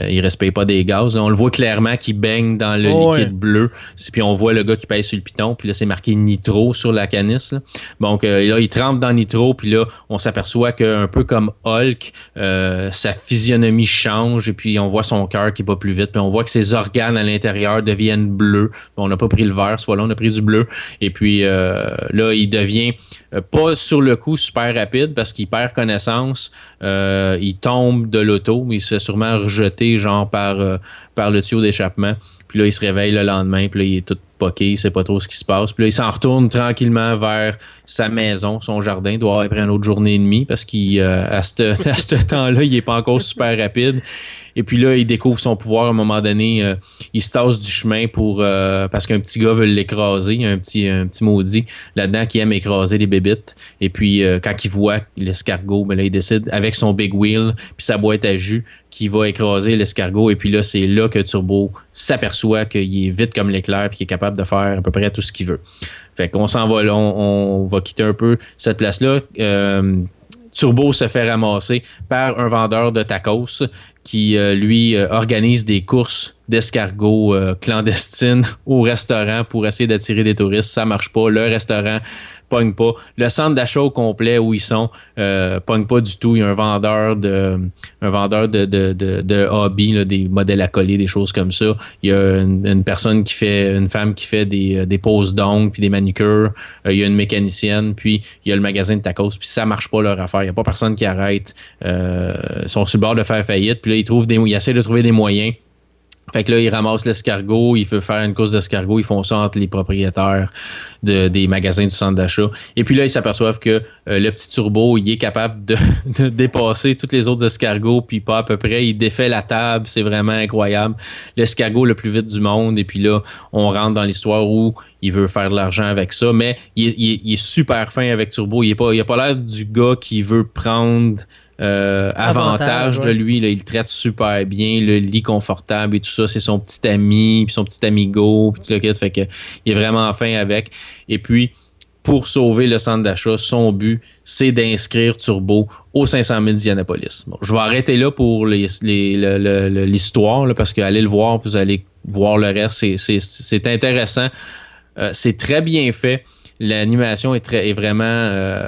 Il respire pas des gaz. On le voit clairement qu'il baigne dans le Oh, liquide ouais. bleu. Puis on voit le gars qui pèse sur le piton. Puis là, c'est marqué nitro sur la canisse. là. Donc là, il trempe dans nitro. Puis là, on s'aperçoit qu'un peu comme Hulk, sa physionomie change. Et puis on voit son cœur qui bat plus vite. Puis on voit que ses organes à l'intérieur deviennent bleus. On n'a pas pris le vert, soit là, on a pris du bleu. Et puis euh, là, il devient euh, pas sur le coup super rapide parce qu'il perd connaissance. Euh, il tombe de l'auto, mais il se fait sûrement rejeter genre par, par le tuyau d'échappement. Puis là, il se réveille le lendemain, puis là, il est tout poqué, il sait pas trop ce qui se passe. Puis là, il s'en retourne tranquillement vers sa maison, son jardin. Il doit avoir pris une autre journée et demie parce qu'à ce temps-là, il est pas encore super rapide. Et puis là, il découvre son pouvoir à un moment donné. euh, il se tasse du chemin pour euh, parce qu'un petit gars veut l'écraser. Il y a un petit, un petit maudit là-dedans qui aime écraser les bébites. Et puis euh, quand il voit l'escargot, ben là, il décide avec son big wheel puis sa boîte à jus qu'il va écraser l'escargot. Et puis là, c'est là que Turbo s'aperçoit qu'il est vite comme l'éclair puis qu'il est capable de faire à peu près tout ce qu'il veut. Fait qu'on s'en va là, on, on va quitter un peu cette place-là. Euh, Turbo se fait ramasser par un vendeur de tacos qui, euh, lui, euh, organise des courses d'escargots euh, clandestines au restaurant pour essayer d'attirer des touristes. Ça marche pas. Le restaurant pogne pas. Le centre d'achat au complet où ils sont, euh, pogne pas du tout. Il y a un vendeur de, un vendeur de, de, de, de hobby, là, des modèles à coller, des choses comme ça. Il y a une, une personne qui fait, une femme qui fait des, euh, des poses d'ongles puis des manicures. Euh, il y a une mécanicienne, puis il y a le magasin de tacos, puis ça marche pas leur affaire. Il y a pas personne qui arrête. Euh, ils sont sur de faire faillite, puis là, ils trouvent des, ils essaient de trouver des moyens. Fait que là, ils ramassent l'escargot, il veut faire une course d'escargot, ils font ça entre les propriétaires de, des magasins du centre d'achat. Et puis là, ils s'aperçoivent que euh, le petit turbo, il est capable de, dépasser tous les autres escargots, puis pas à peu près. Il défait la table, c'est vraiment incroyable. L'escargot le plus vite du monde. Et puis là, on rentre dans l'histoire où il veut faire de l'argent avec ça, mais il, est- il est- super fin avec Turbo. Il est pas, il a pas l'air du gars qui veut prendre euh, avantage, Avantage, de lui. Là, il le traite super bien, le lit confortable et tout ça. C'est son petit ami, puis son petit amigo, puis tout le kit. Fait que il est vraiment fin avec. Et puis, pour sauver le centre d'achat, son but, c'est d'inscrire Turbo au 500 000 d'Indianapolis. Bon, je vais arrêter là pour les- les- le- le- le- l'histoire, parce qu'allez le voir, puis vous allez voir le reste. C'est- intéressant. Euh, c'est très bien fait. L'animation est vraiment. euh,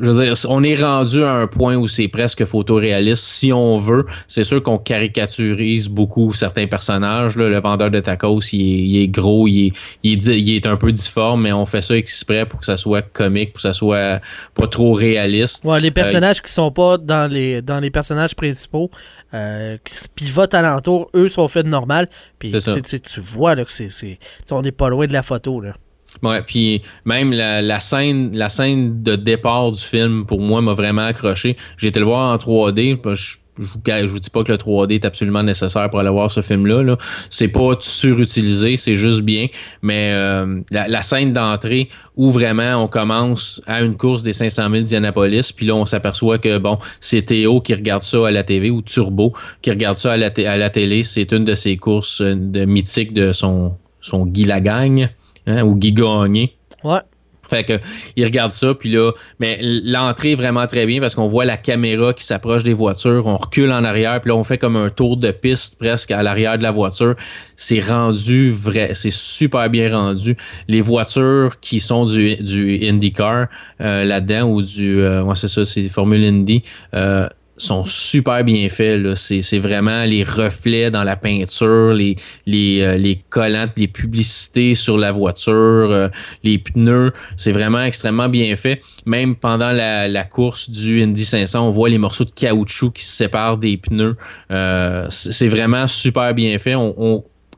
je veux dire, on est rendu à un point où c'est presque photoréaliste si on veut. C'est sûr qu'on caricaturise beaucoup certains personnages. là. Le vendeur de tacos, il est, il est gros, il est, il, est, di- il est un peu difforme, mais on fait ça exprès pour que ça soit comique, pour que ça soit pas trop réaliste. Ouais, les personnages qui sont pas dans les, dans les personnages principaux, euh, qui se pivotent alentour, eux sont faits de normal. Puis tu vois là, que c'est. On n'est pas loin de la photo. Là. Ouais, puis même la, scène la scène de départ du film pour moi m'a vraiment accroché. J'ai été le voir en 3D, parce que je je vous, dis pas que le 3D est absolument nécessaire pour aller voir ce film-là. Là. C'est pas surutilisé, c'est juste bien. Mais euh, la, scène d'entrée où vraiment on commence à une course des 500 000 d'Indianapolis, puis là on s'aperçoit que bon, c'est Théo qui regarde ça à la TV ou Turbo qui regarde ça à la, à la télé. C'est une de ses courses euh, de mythiques de son, son Guy Lagagne hein, ou Guy Gagné. Ouais. Fait que il regarde ça, puis là, mais l'entrée est vraiment très bien parce qu'on voit la caméra qui s'approche des voitures, on recule en arrière, puis là on fait comme un tour de piste presque à l'arrière de la voiture. C'est rendu vrai, c'est super bien rendu. Les voitures qui sont du, du IndyCar euh, là-dedans ou du, euh, ouais c'est ça, c'est Formule Indy. Euh, sont super bien faits. C'est vraiment les reflets dans la peinture, les, les, euh, les collantes, les publicités sur la voiture, euh, les pneus. C'est vraiment extrêmement bien fait. Même pendant la, la course du Indy 500, on voit les morceaux de caoutchouc qui se séparent des pneus. Euh, c'est vraiment super bien fait.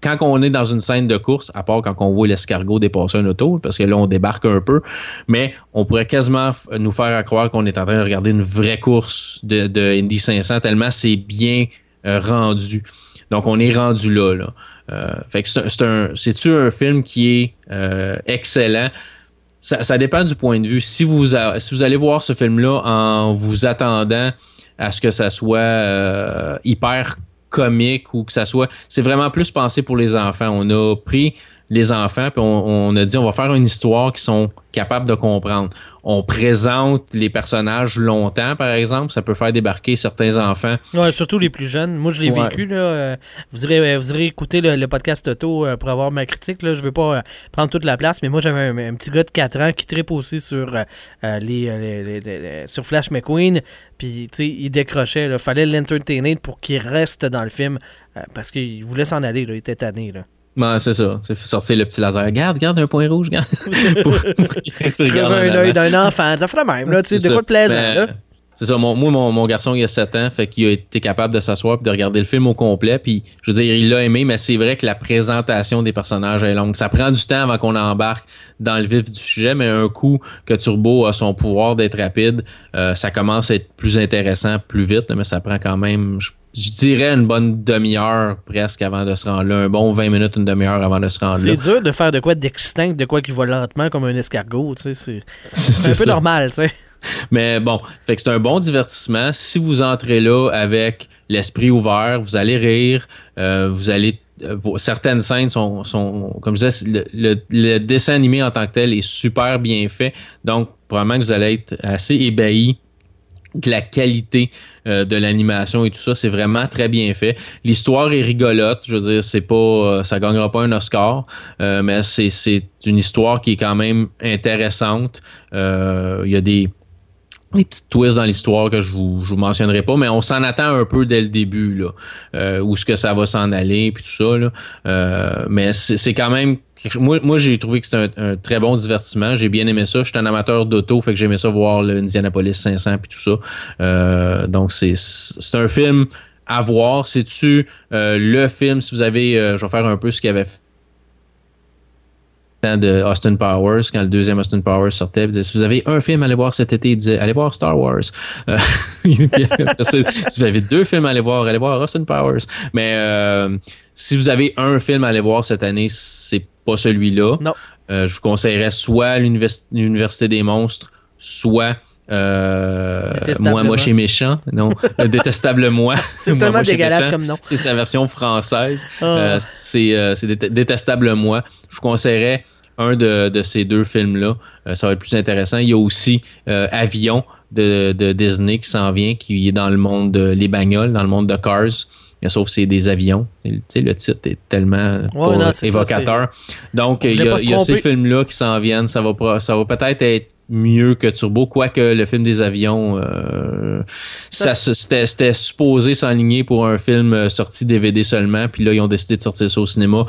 Quand on est dans une scène de course, à part quand on voit l'escargot dépasser un auto, parce que là, on débarque un peu, mais on pourrait quasiment nous faire croire qu'on est en train de regarder une vraie course de, de Indy 500, tellement c'est bien euh, rendu. Donc, on est rendu là. Euh, fait que c'est un- c'est un, c'est-tu un film qui est euh, excellent? Ça, dépend du point de vue. Si vous, si vous allez voir ce film-là en vous attendant à ce que ça soit euh, hyper comique ou que ça soit. C'est vraiment plus pensé pour les enfants. On a pris les enfants puis on, on a dit on va faire une histoire qui sont capables de comprendre. On présente les personnages longtemps, par exemple. Ça peut faire débarquer certains enfants. Ouais, surtout les plus jeunes. Moi, je l'ai Ouais. vécu. Là, euh, vous, irez, vous irez écouter le, le podcast Auto euh, pour avoir ma critique. Là. Je veux pas euh, prendre toute la place, mais moi, j'avais un, un petit gars de 4 ans qui tripe aussi sur, euh, euh, les, euh, sur Flash McQueen. Puis, tu sais, il décrochait. Il fallait l'entertainer pour qu'il reste dans le film euh, parce qu'il voulait s'en aller. Là. Il était tanné. Là. Ouais, c'est ça. Sais, sortir le petit laser. Regarde, regarde un point rouge. Regarde. pour, pour un œil d'un enfant. Ça fait même. Là, tu sais, de quoi de plaisant. Ben, là. C'est ça. Mon, moi, mon, mon garçon, il a 7 ans, fait qu'il a été capable de s'asseoir et de regarder le film au complet. Puis, je veux dire, il l'a aimé, mais c'est vrai que la présentation des personnages est longue. Ça prend du temps avant qu'on embarque dans le vif du sujet, mais un coup que Turbo a son pouvoir d'être rapide, euh, ça commence à être plus intéressant plus vite, mais ça prend quand même, je, je dirais, une bonne demi-heure presque avant de se rendre là. Un bon 20 minutes, une demi-heure avant de se rendre là. C'est dur de faire de quoi d'extinct, de quoi qui va lentement comme un escargot. tu sais, C'est c'est un peu ça. normal. tu sais. Mais bon, fait que c'est un bon divertissement. Si vous entrez là avec l'esprit ouvert, vous allez rire, euh, vous allez euh, certaines scènes sont, sont comme je disais, le, dessin animé en tant que tel est super bien fait. Donc, probablement que vous allez être assez ébahi de la qualité euh, de l'animation et tout ça, c'est vraiment très bien fait. L'histoire est rigolote, je veux dire, c'est pas, ça gagnera pas un Oscar, mais c'est, une histoire qui est quand même intéressante. Il y a des, des petites twists dans l'histoire que je vous, je vous mentionnerai pas, mais on s'en attend un peu dès le début, là, euh, où ce que ça va s'en aller, puis tout ça, là. Euh, mais c'est, quand même moi, moi j'ai trouvé que c'était un, un très bon divertissement. J'ai bien aimé ça. Je suis un amateur d'auto, fait que j'aimais ça voir le Indianapolis 500 puis tout ça. Euh, donc c'est un film à voir. C'est-tu euh, le film si vous avez, euh, je vais faire un peu ce qu'il avait fait de Austin Powers, quand le deuxième Austin Powers sortait, il disait, si vous avez un film à aller voir cet été, il disait, allez voir Star Wars. Euh, si vous avez deux films à aller voir, allez voir Austin Powers. Mais euh, si vous avez un film à aller voir cette année, c'est pas celui-là. Non. Euh, je vous conseillerais soit l'Univers- l'Université des monstres, soit euh. Moi, moche et méchant. Non, le détestable moi. C'est Moi, tellement dégueulasse méchant. comme nom. C'est sa version française. Ah. Euh, c'est euh, c'est Dét- détestable moi. Je vous conseillerais un de, de ces deux films-là. Euh, ça va être plus intéressant. Il y a aussi euh, Avion de, de Disney qui s'en vient, qui est dans le monde de les bagnoles, dans le monde de Cars. Sauf que c'est des avions. Et, tu sais, le titre est tellement non, ça, évocateur. Donc, On il y a, pas se il y a ces films-là qui s'en viennent. Ça va, ça va peut-être être mieux que Turbo, quoique le film des avions, euh, ça, c'était supposé s'enligner pour un film euh, sorti DVD seulement, puis là, ils ont décidé de sortir ça au cinéma.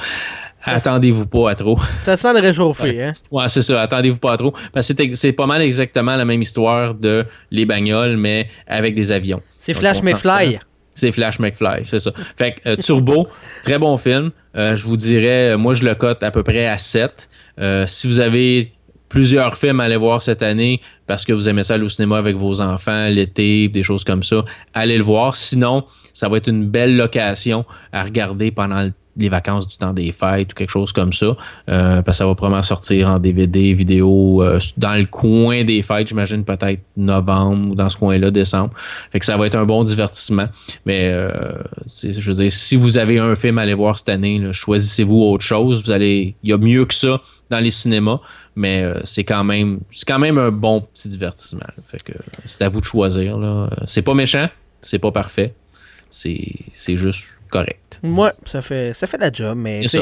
Attendez-vous pas à trop. Ça sent le réchauffer, hein? Ouais, c'est ça. Attendez-vous pas à trop. Parce que c'est- pas mal exactement la même histoire de les bagnoles, mais avec des avions. C'est Flash McFly. C'est Flash McFly, c'est ça. Fait que euh, Turbo, très bon film. Euh, je vous dirais, moi je le cote à peu près à 7. Euh, si vous avez plusieurs films à voir cette année parce que vous aimez ça aller au cinéma avec vos enfants l'été, des choses comme ça, allez le voir. Sinon, ça va être une belle location à regarder pendant le- les vacances du temps des fêtes ou quelque chose comme ça. Euh, parce que ça va probablement sortir en DVD, vidéo euh, dans le coin des fêtes, j'imagine peut-être novembre ou dans ce coin-là, décembre. Fait que ça va être un bon divertissement. Mais euh, je veux dire, si vous avez un film à aller voir cette année, choisissez-vous autre chose. Vous allez. Il y a mieux que ça dans les cinémas, mais c'est quand même c'est quand même un bon petit divertissement. Fait que c'est à vous de choisir. C'est pas méchant, c'est pas parfait. C'est juste correct. Moi, ça fait, ça fait la job, mais ça.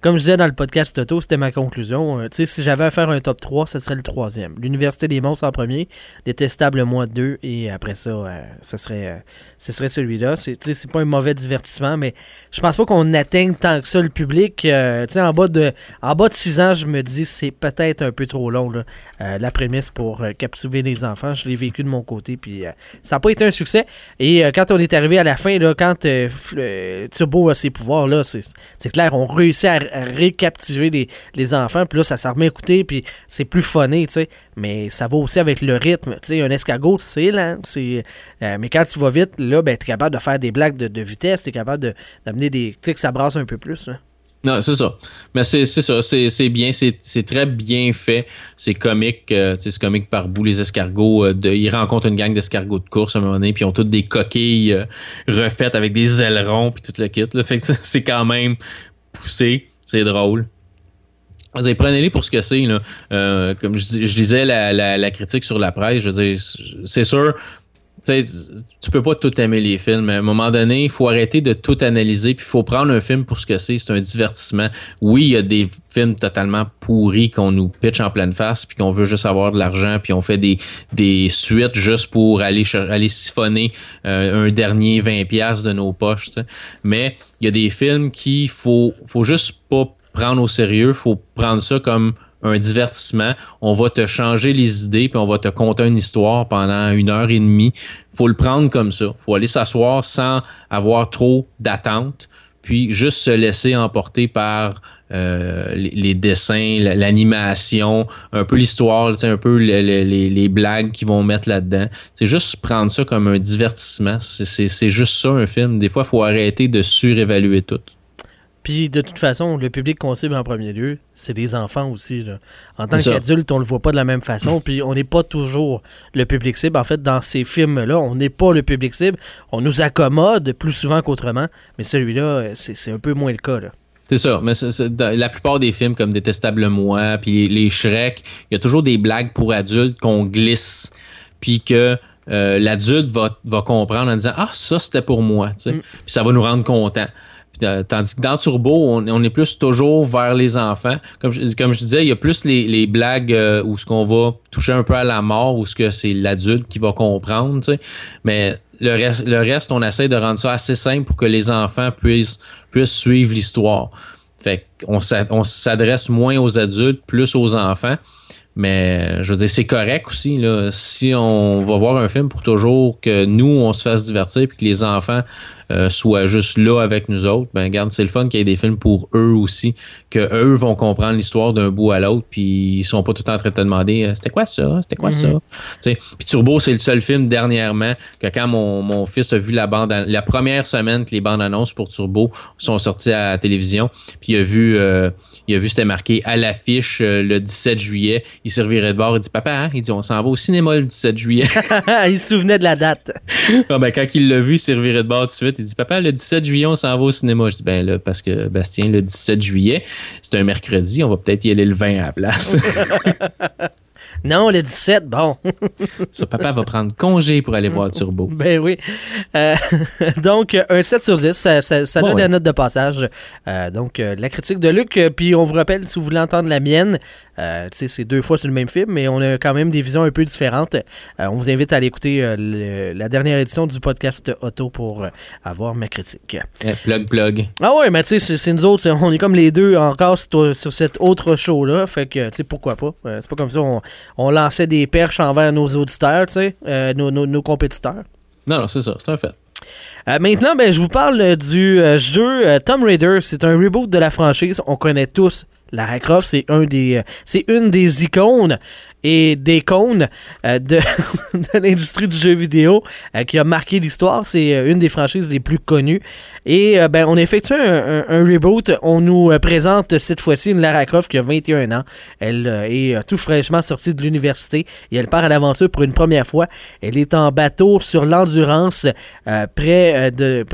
comme je disais dans le podcast Toto, c'était ma conclusion. Euh, tu sais, si j'avais à faire un top 3, ce serait le troisième. L'Université des monstres en premier, Détestable moi 2, et après ça, euh, ce serait, euh, ce serait celui-là. C'est, tu sais, c'est pas un mauvais divertissement, mais je pense pas qu'on atteigne tant que ça le public. Euh, tu sais, en bas de en bas de 6 ans, je me dis c'est peut-être un peu trop long, là, euh, la prémisse pour euh, captiver les enfants. Je l'ai vécu de mon côté, puis euh, ça n'a pas été un succès. Et euh, quand on est arrivé à la fin, là, quand euh, euh, Turbo a ses pouvoirs, là, c'est, clair, on réussit à, à récaptiver les, les enfants, puis là, ça s'en remet à écouter, puis c'est plus funné, tu sais. Mais ça va aussi avec le rythme, tu sais. Un escargot, c'est lent, c'est... euh, mais quand tu vas vite, là, ben, t'es capable de faire des blagues de, vitesse, t'es capable de, d'amener des... Tu sais, que ça brasse un peu plus, là. Non, c'est ça. Mais c'est ça, c'est bien, c'est très bien fait. C'est comique, euh, c'est comique par bout, les escargots. euh, de, ils rencontrent une gang d'escargots de course à un moment donné, puis ils ont toutes des coquilles euh, refaites avec des ailerons, puis tout le kit. Là. Fait que c'est quand même poussé, c'est drôle. Prenez-les pour ce que c'est. Euh, comme je, je disais la, la, la critique sur la presse, je veux dire, c'est sûr, tu peux pas tout aimer les films. À un moment donné, il faut arrêter de tout analyser, puis il faut prendre un film pour ce que c'est. C'est un divertissement. Oui, il y a des films totalement pourris qu'on nous pitch en pleine face, puis qu'on veut juste avoir de l'argent, puis on fait des, des suites juste pour aller, aller siphonner euh, un dernier 20$ de nos poches. Mais il y a des films qui faut, faut juste pas prendre au sérieux, faut prendre ça comme un divertissement. On va te changer les idées, puis on va te conter une histoire pendant une heure et demie. faut le prendre comme ça. faut aller s'asseoir sans avoir trop d'attentes, puis juste se laisser emporter par euh, les, dessins, la- l'animation, un peu l'histoire, un peu le- le- les, les blagues qu'ils vont mettre là-dedans. C'est juste prendre ça comme un divertissement. C'est- juste ça un film. Des fois, faut arrêter de surévaluer tout. Puis de toute façon, le public qu'on cible en premier lieu, c'est des enfants aussi. Là. En tant qu'adulte, on le voit pas de la même façon, puis on n'est pas toujours le public cible. En fait, dans ces films-là, on n'est pas le public cible. On nous accommode plus souvent qu'autrement, mais celui-là, c'est un peu moins le cas. Là. C'est ça, mais la plupart des films comme Détestable Moi, puis les Shrek, il y a toujours des blagues pour adultes qu'on glisse, puis que euh, l'adulte va, va comprendre en disant Ah, ça c'était pour moi. tu sais. Puis ça va nous rendre contents. Euh, tandis que dans Turbo, on, est plus toujours vers les enfants. Comme je, disais, il y a plus les, blagues euh, où ce qu'on va toucher un peu à la mort, où ce que c'est l'adulte qui va comprendre. Mais le reste, on essaie de rendre ça assez simple pour que les enfants puissent, suivre l'histoire. Fait qu'on s'a- on s'adresse moins aux adultes, plus aux enfants. Mais je veux dire, c'est correct aussi. Si on va voir un film pour toujours que nous, on se fasse divertir puis que les enfants soient juste là avec nous autres, ben regarde, c'est le fun qu'il y ait des films pour eux aussi, que eux vont comprendre l'histoire d'un bout à l'autre, puis ils sont pas tout le temps en train de te demander euh, c'était quoi ça, c'était quoi ça? Sais, Puis Turbo, c'est le seul film dernièrement que quand mon, mon fils a vu la bande, la première semaine que les bandes annonces pour Turbo sont sorties à la télévision, puis il a vu, euh, il a vu c'était marqué à l'affiche euh, le 17 juillet, il se revirait de bord, il dit papa, hein? il dit on s'en va au cinéma le 17 juillet. il se souvenait de la date. Ah, ben, quand il l'a vu, il reviré de bord tout de suite. Il dit Papa, le 17 juillet, on s'en va au cinéma. Je dis Ben là, parce que Bastien, le 17 juillet, c'est un mercredi, on va peut-être y aller le 20 à la place. Non, le 17, bon. Ça, papa va prendre congé pour aller voir Turbo. Ben oui. Euh, donc, un 7 sur 10, ça, ça- ça Bon, donne ouais. la note de passage. Euh, donc, euh, la critique de Luc, puis on vous rappelle, si vous voulez entendre la mienne, euh, tu sais, c'est deux fois sur le même film, mais on a quand même des visions un peu différentes. On vous invite à aller écouter le- la dernière édition du podcast Auto pour avoir ma critique. Eh, plug, plug. Ah ouais, mais tu sais, c'est- nous autres, on est comme les deux encore sur, sur cet autre show-là, fait que, tu sais, pourquoi pas? C'est pas comme ça, on, on lançait des perches envers nos auditeurs, tu sais, euh, nos- nos- nos compétiteurs. Non, non, c'est ça, c'est un fait. Euh, maintenant, ben, je vous parle du euh, jeu euh, Tomb Raider. C'est un reboot de la franchise. On connaît tous Lara Croft. C'est un des, c'est une des icônes et des cônes euh, de, l'industrie du jeu vidéo euh, qui a marqué l'histoire. C'est euh, une des franchises les plus connues. Et ben, on effectue un, un- reboot. On nous présente cette fois-ci une Lara Croft qui a 21 ans. Elle est tout fraîchement sortie de l'université et elle part à l'aventure pour une première fois. Elle est en bateau sur l'endurance près de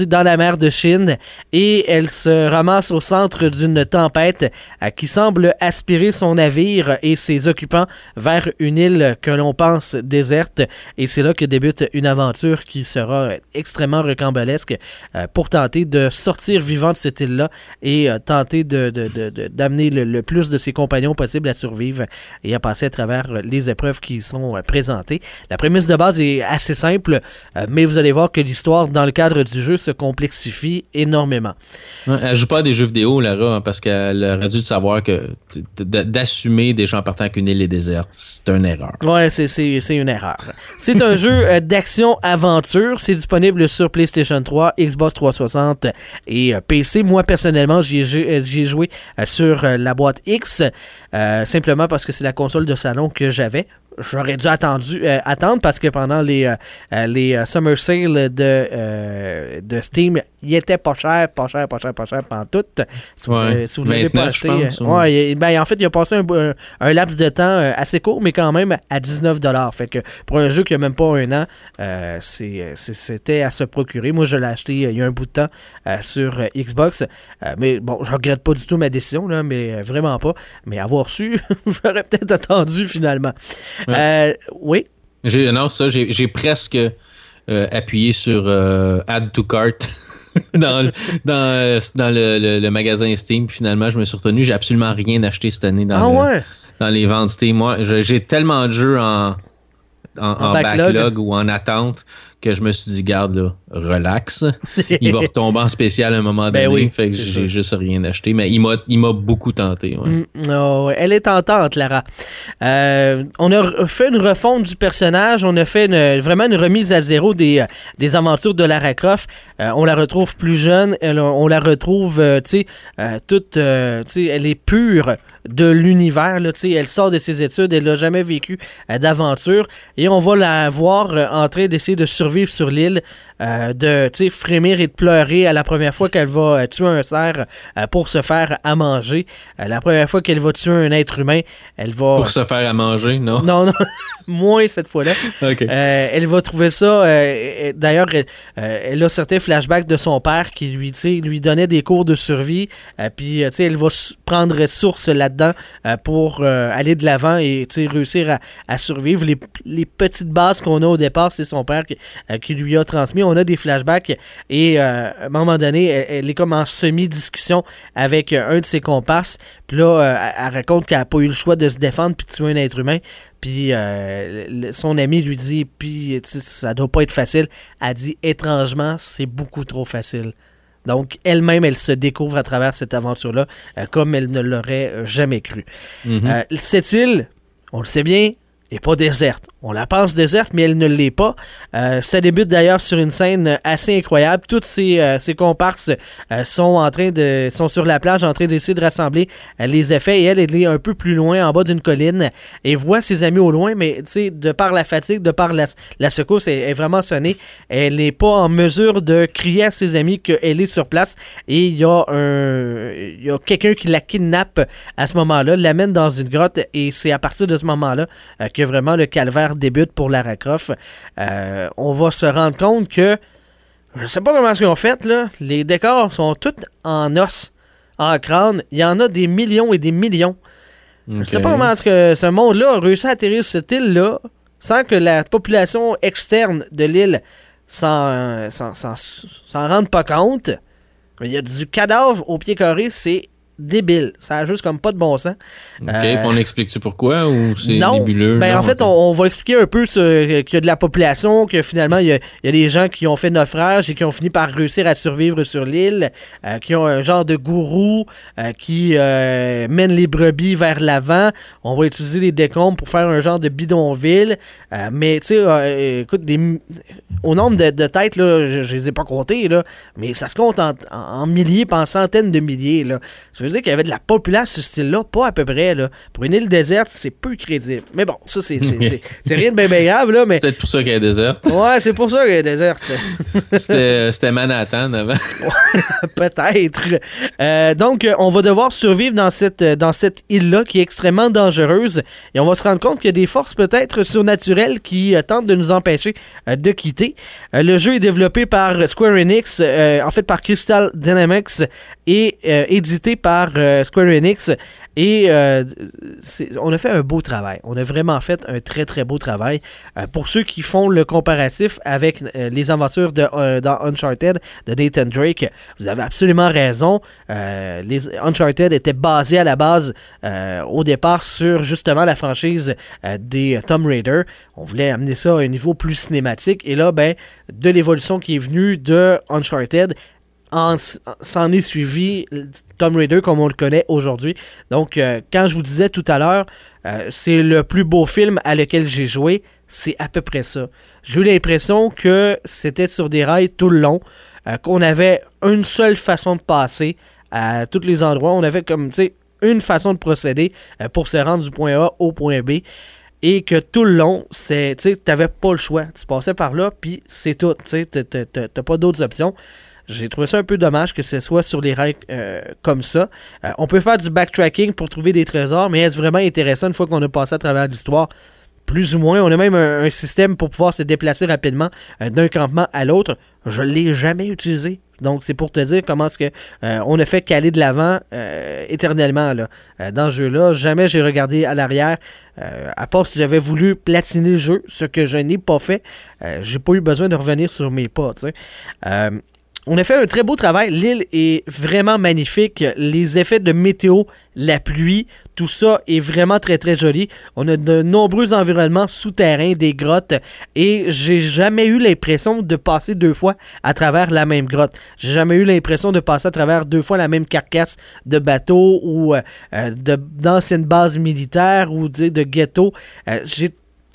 dans la mer de Chine et elle se ramasse au centre d'une tempête qui semble aspirer son navire et ses occupants vers une île que l'on pense déserte et c'est là que débute une aventure qui sera extrêmement rocambolesque euh, pour tenter de sortir vivant de cette île-là et euh, tenter de, de- de- d'amener le, plus de ses compagnons possible à survivre et à passer à travers les épreuves qui sont euh, présentées. La prémisse de base est assez simple, mais vous allez voir que l'histoire dans le cadre du jeu se complexifie énormément. Ouais, elle joue pas à des jeux vidéo, Lara, hein, parce qu'elle aurait dû savoir que d'assumer des gens en partant qu'une île est déserte, c'est une erreur. Ouais, c'est, c'est, c'est une erreur. C'est un jeu euh, d'action-aventure. C'est disponible sur PlayStation 3, Xbox 360 et euh, PC. Moi, personnellement, j'y ai, euh, j'y ai joué sur la boîte X, euh, simplement parce que c'est la console de salon que j'avais. J'aurais dû attendu, euh, attendre parce que pendant les, euh, euh, les euh, Summer Sale de, euh, de Steam, il était pas cher, pas cher, pas cher, pas cher pendant tout. Si vous, Ouais. euh, si vous ne l'avez pas 29, je acheté. pense, euh, ou- ouais, il- ben, en fait, il a passé un, un- un laps de temps euh, assez court, mais quand même à 19 Fait que pour un jeu qui a même pas un an, euh, c'est- c'est- c'était à se procurer. Moi, je l'ai acheté euh, il y a un bout de temps euh, sur euh, Xbox. Euh, mais bon, je regrette pas du tout ma décision, là, mais euh, vraiment pas. Mais avoir su, j'aurais peut-être attendu finalement. Euh, oui? J'ai, non, ça, j'ai, presque euh, appuyé sur euh, Add to Cart dans, euh, dans le, le- le magasin Steam. Puis finalement, je me suis retenu. J'ai absolument rien acheté cette année dans, Ah le- ouais? dans les ventes Steam. Moi, j'ai tellement de jeux en, en, en backlog. backlog. ou en attente que je me suis dit, garde là, relax. Il va retomber en spécial à un moment donné. Ben oui, fait que j'ai juste rien acheté. Mais il m'a, beaucoup tenté. ouais. Mm, oh, ouais. elle est tentante, Lara. Euh, on a fait une refonte du personnage, on a fait une- vraiment une remise à zéro des, euh, des aventures de Lara Croft. Euh, on la retrouve plus jeune, elle- on la retrouve, euh, tu sais, toute, tu sais, elle est pure de l'univers, là, tu sais, elle sort de ses études, elle n'a jamais vécu d'aventure, et on va la voir en train d'essayer de survivre survivre sur l'île, euh, de frémir et de pleurer à la première fois qu'elle va euh, tuer un cerf euh, pour se faire à manger. La première fois qu'elle va tuer un être humain, elle va... Pour se faire à manger, non? Non, non, moins cette fois-là. Elle va trouver ça. D'ailleurs, elle, elle a certains flashbacks de son père qui lui, lui donnait des cours de survie. puis, tu sais, elle va prendre source là-dedans pour aller de l'avant et réussir à, à survivre. Les, les petites bases qu'on a au départ, c'est son père qui, qui lui a transmis. On a des flashbacks et euh, à un moment donné, elle, elle est comme en semi-discussion avec euh, un de ses comparses. Puis là, euh, elle, raconte qu'elle n'a pas eu le choix de se défendre puis de tuer un être humain. Puis euh, son ami lui dit, puis ça doit pas être facile. Elle dit, étrangement, c'est beaucoup trop facile. Donc, elle-même, elle se découvre à travers cette aventure-là, euh, comme elle ne l'aurait euh, jamais cru. Mhm. Euh, cette île, on le sait bien, n'est pas déserte. On la pense déserte, mais elle ne l'est pas. Euh, ça débute d'ailleurs sur une scène assez incroyable. Toutes ces, euh, ces comparses euh, sont en train de sont sur la plage en train d'essayer de rassembler les effets et elle, elle est un peu plus loin en bas d'une colline et voit ses amis au loin, mais de par la fatigue, de par la, la secousse, elle est vraiment sonnée. Elle n'est pas en mesure de crier à ses amis qu'elle est sur place et il y a un il y a quelqu'un qui la kidnappe à ce moment-là, l'amène dans une grotte et c'est à partir de ce moment-là que vraiment le calvaire débute pour Lara Croft. Euh, on va se rendre compte que je sais pas comment ils ont fait là, les décors sont tous en os, en crâne, il y en a des millions et des millions. Je sais pas comment est-ce que ce monde-là a réussi à atterrir sur cette île-là sans que la population externe de l'île s'en rende pas compte. Il y a du cadavre au pied carré, c'est débile. Ça a juste comme pas de bon sens. OK, Euh, on explique-tu pourquoi ou c'est non, nébuleux? ben Non, en fait, on, on va expliquer un peu ce- qu'il y a de la population, que finalement, il y, a, il y a des gens qui ont fait naufrage et qui ont fini par réussir à survivre sur l'île, euh, qui ont un genre de gourou euh, qui mène les brebis vers l'avant. On va utiliser les décombres pour faire un genre de bidonville. Mais, tu sais, écoute, des, au nombre de, de têtes, là, je, je les ai pas comptées, là, mais ça se compte en, en- en milliers, pas en centaines de milliers. Là. Ça veut dire qu'il y avait de la population sur ce style-là, pas à peu près. Là. Pour une île déserte, c'est peu crédible. Mais bon, ça, c'est, rien de bien, grave, là, mais. C'est peut-être pour ça qu'elle est déserte. Ouais, c'est pour ça qu'elle est déserte. C'était c'était Manhattan avant. Peut-être. Euh, donc, on va devoir survivre dans cette, dans cette île-là qui est extrêmement dangereuse. Et on va se rendre compte qu'il y a des forces peut-être surnaturelles qui euh, tentent de nous empêcher euh, de quitter. Le jeu est développé par Square Enix, en fait par Crystal Dynamics et édité par euh, Square Enix. Et euh, on a fait un beau travail. On a vraiment fait un très très beau travail. Euh, pour ceux qui font le comparatif avec les aventures de, dans Uncharted de Nathan Drake, vous avez absolument raison. Les Uncharted étaient basés à la base au départ sur justement la franchise des Tomb Raider. On voulait amener ça à un niveau plus cinématique. Et là, ben, de l'évolution qui est venue de Uncharted, en- s'en est suivi Tomb Raider comme on le connaît aujourd'hui. Donc, euh, quand je vous disais tout à l'heure, euh, c'est le plus beau film à lequel j'ai joué, c'est à peu près ça. J'ai eu l'impression que c'était sur des rails tout le long, euh, qu'on avait une seule façon de passer à tous les endroits. On avait comme, tu sais, une façon de procéder pour se rendre du point A au point B. Et que tout le long, c'est, tu sais, pas le choix. Tu passais par là, puis c'est tout. Tu sais, t'as pas d'autres options. J'ai trouvé ça un peu dommage que ce soit sur les rails euh, comme ça. Euh, on peut faire du backtracking pour trouver des trésors, mais est-ce vraiment intéressant une fois qu'on a passé à travers l'histoire? Plus ou moins. On a même un, système pour pouvoir se déplacer rapidement euh, d'un campement à l'autre. Je l'ai jamais utilisé. Donc, c'est pour te dire comment est-ce que on a fait caler de l'avant éternellement là, dans ce jeu-là. Jamais j'ai regardé à l'arrière. à part si j'avais voulu platiner le jeu, ce que je n'ai pas fait. J'ai pas eu besoin de revenir sur mes pas. On a fait un très beau travail. L'île est vraiment magnifique. Les effets de météo, la pluie, tout ça est vraiment très très joli. On a de nombreux environnements souterrains, des grottes, et j'ai jamais eu l'impression de passer deux fois à travers la même grotte. J'ai jamais eu l'impression de passer à travers deux fois la même carcasse de bateau ou euh, euh, de- d'anciennes bases militaires ou sais, de ghetto. Euh,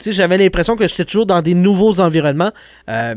j'avais l'impression que j'étais toujours dans des nouveaux environnements. Euh,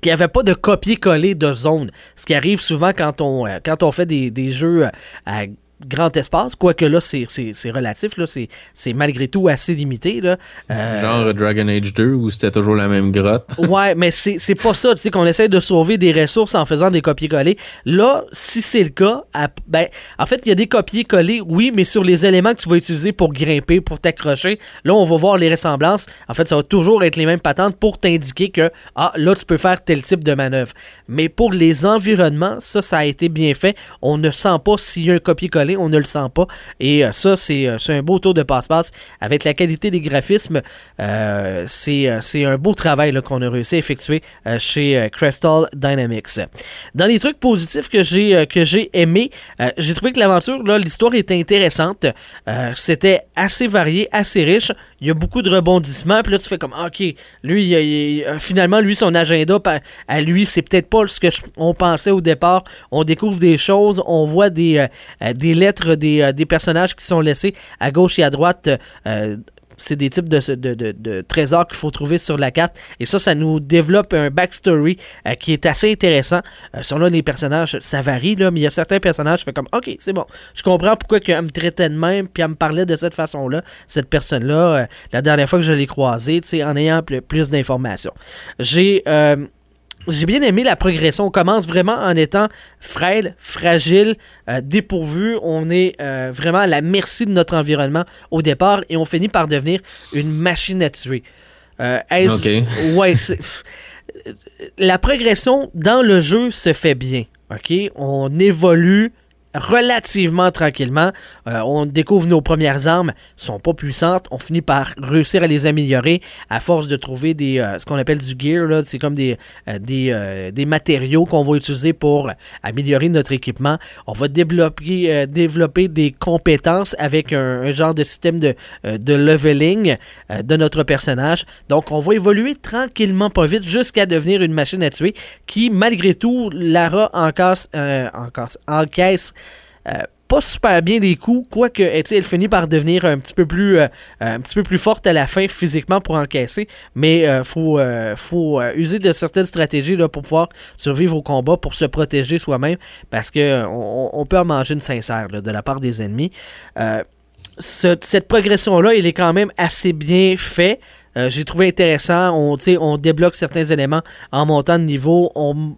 qu'il n'y avait pas de copier-coller de zone. Ce qui arrive souvent quand on, euh, fait des, des jeux euh, à grand espace, quoique là, c'est relatif, là, c'est c'est malgré tout assez limité. Là. Euh, Genre Dragon Age 2 où c'était toujours la même grotte. Ouais, mais c'est c'est pas ça, tu sais, qu'on essaie de sauver des ressources en faisant des copier-coller. Là, si c'est le cas, à- ben, en fait, il y a des copier-coller, oui, mais sur les éléments que tu vas utiliser pour grimper, pour t'accrocher, là, on va voir les ressemblances. En fait, ça va toujours être les mêmes patentes pour t'indiquer que, ah, là, tu peux faire tel type de manœuvre. Mais pour les environnements, ça, ça a été bien fait. On ne sent pas s'il y a un copier-coller, on ne le sent pas. Et euh, ça, c'est euh, c'est un beau tour de passe-passe. Avec la qualité des graphismes, euh, c'est un beau travail qu'on a réussi à effectuer chez Crystal Dynamics. Dans les trucs positifs que j'ai que j'ai aimé, j'ai trouvé que l'aventure, l'histoire était intéressante. C'était assez varié, assez riche. Il y a beaucoup de rebondissements. Puis là, tu fais comme, ok, lui, finalement, lui, son agenda à lui, c'est peut-être pas ce que on pensait au départ. On découvre des choses, on voit des, des lettres des, euh, des personnages qui sont laissés à gauche et à droite. euh, c'est des types de, de- de- trésors qu'il faut trouver sur la carte. Et ça, ça nous développe un backstory euh, qui est assez intéressant. Sur là, les personnages, ça varie, là, mais il y a certains personnages, je fais comme, OK, c'est bon. Je comprends pourquoi elle me traitait de même, puis elle me parlait de cette façon-là, cette personne-là, la dernière fois que je l'ai croisée, tu sais, en ayant pl- plus d'informations. J'ai... euh, j'ai bien aimé la progression. On commence vraiment en étant frêle, fragile, euh, dépourvu. On est euh, vraiment à la merci de notre environnement au départ et on finit par devenir une machine à tuer. Euh. Ouais, c'est- la progression dans le jeu se fait bien. OK? On évolue relativement tranquillement. Euh, on découvre nos premières armes, sont pas puissantes. On finit par réussir à les améliorer à force de trouver des euh, ce qu'on appelle du gear. là. C'est comme des, euh, des, des matériaux qu'on va utiliser pour améliorer notre équipement. On va développer, développer des compétences avec un, genre de système de, de leveling de notre personnage. Donc, on va évoluer tranquillement, pas vite, jusqu'à devenir une machine à tuer qui, malgré tout, Lara encaisse, euh, encaisse, pas super bien les coups, quoique eh, elle finit par devenir un petit peu plus euh, un petit peu plus forte à la fin physiquement pour encaisser, mais euh, faut euh, faut euh, user de certaines stratégies là, pour pouvoir survivre au combat, pour se protéger soi-même, parce que euh, on, peut en manger une sincère de la part des ennemis. Euh, ce- cette progression-là, il est quand même assez bien fait. Euh, J'ai trouvé intéressant. On, on débloque certains éléments en montant de niveau. On,